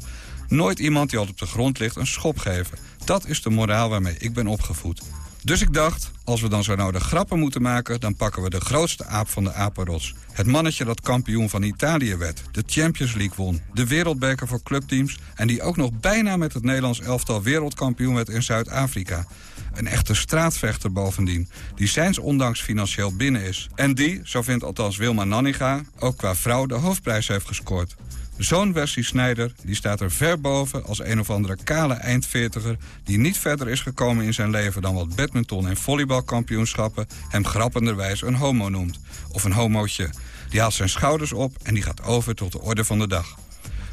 Nooit iemand die al op de grond ligt een schop geven. Dat is de moraal waarmee ik ben opgevoed. Dus ik dacht, als we dan zo nodig grappen moeten maken... dan pakken we de grootste aap van de apenrots. Het mannetje dat kampioen van Italië werd, de Champions League won... de wereldbeker voor clubteams... en die ook nog bijna met het Nederlands elftal wereldkampioen werd in Zuid-Afrika. Een echte straatvechter bovendien, die zijns ondanks financieel binnen is. En die, zo vindt althans Wilma Nanninga, ook qua vrouw de hoofdprijs heeft gescoord. Zo'n Wesley Snijder die staat er ver boven als een of andere kale eindveertiger... die niet verder is gekomen in zijn leven dan wat badminton- en volleybalkampioenschappen... hem grappenderwijs een homo noemt. Of een homootje. Die haalt zijn schouders op en die gaat over tot de orde van de dag.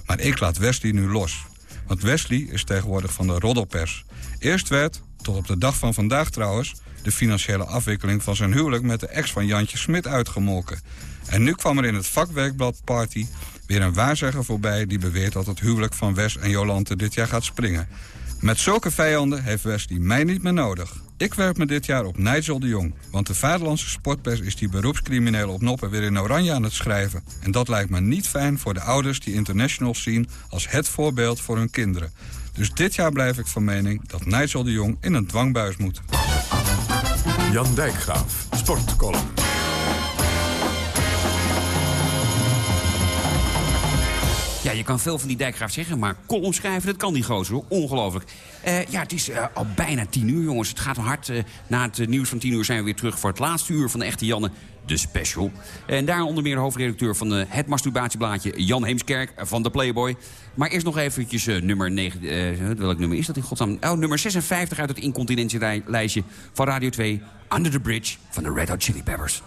Maar ik laat Wesley nu los. Want Wesley is tegenwoordig van de roddelpers. Eerst werd, tot op de dag van vandaag trouwens... de financiële afwikkeling van zijn huwelijk met de ex van Jantje Smit uitgemolken. En nu kwam er in het vakwerkblad Party weer een waarzegger voorbij... die beweert dat het huwelijk van Wes en Jolante dit jaar gaat springen. Met zulke vijanden heeft Wesley mij niet meer nodig. Ik werp me dit jaar op Nigel de Jong. Want de vaderlandse sportpers is die beroepscriminelen op noppen weer in oranje aan het schrijven. En dat lijkt me niet fijn voor de ouders die internationals zien als het voorbeeld voor hun kinderen. Dus dit jaar blijf ik van mening dat Nigel de Jong in een dwangbuis moet. Jan Dijkgraaf, Sportcolumn. Ja, je kan veel van die dijkgraaf zeggen, maar column schrijven, dat kan die gozer. Ongelooflijk. Eh, ja, het is eh, al bijna tien uur, jongens. Het gaat hard. Eh, na het nieuws van tien uur zijn we weer terug voor het laatste uur van de echte Janne. De special. En daar onder meer hoofdredacteur van het masturbatieblaadje... Jan Heemskerk van de Playboy. Maar eerst nog eventjes nummer... 9, welk nummer is dat in godsnaam? Oh, nummer 56 uit het incontinentielijstje van Radio 2. Under the Bridge van de Red Hot Chili Peppers.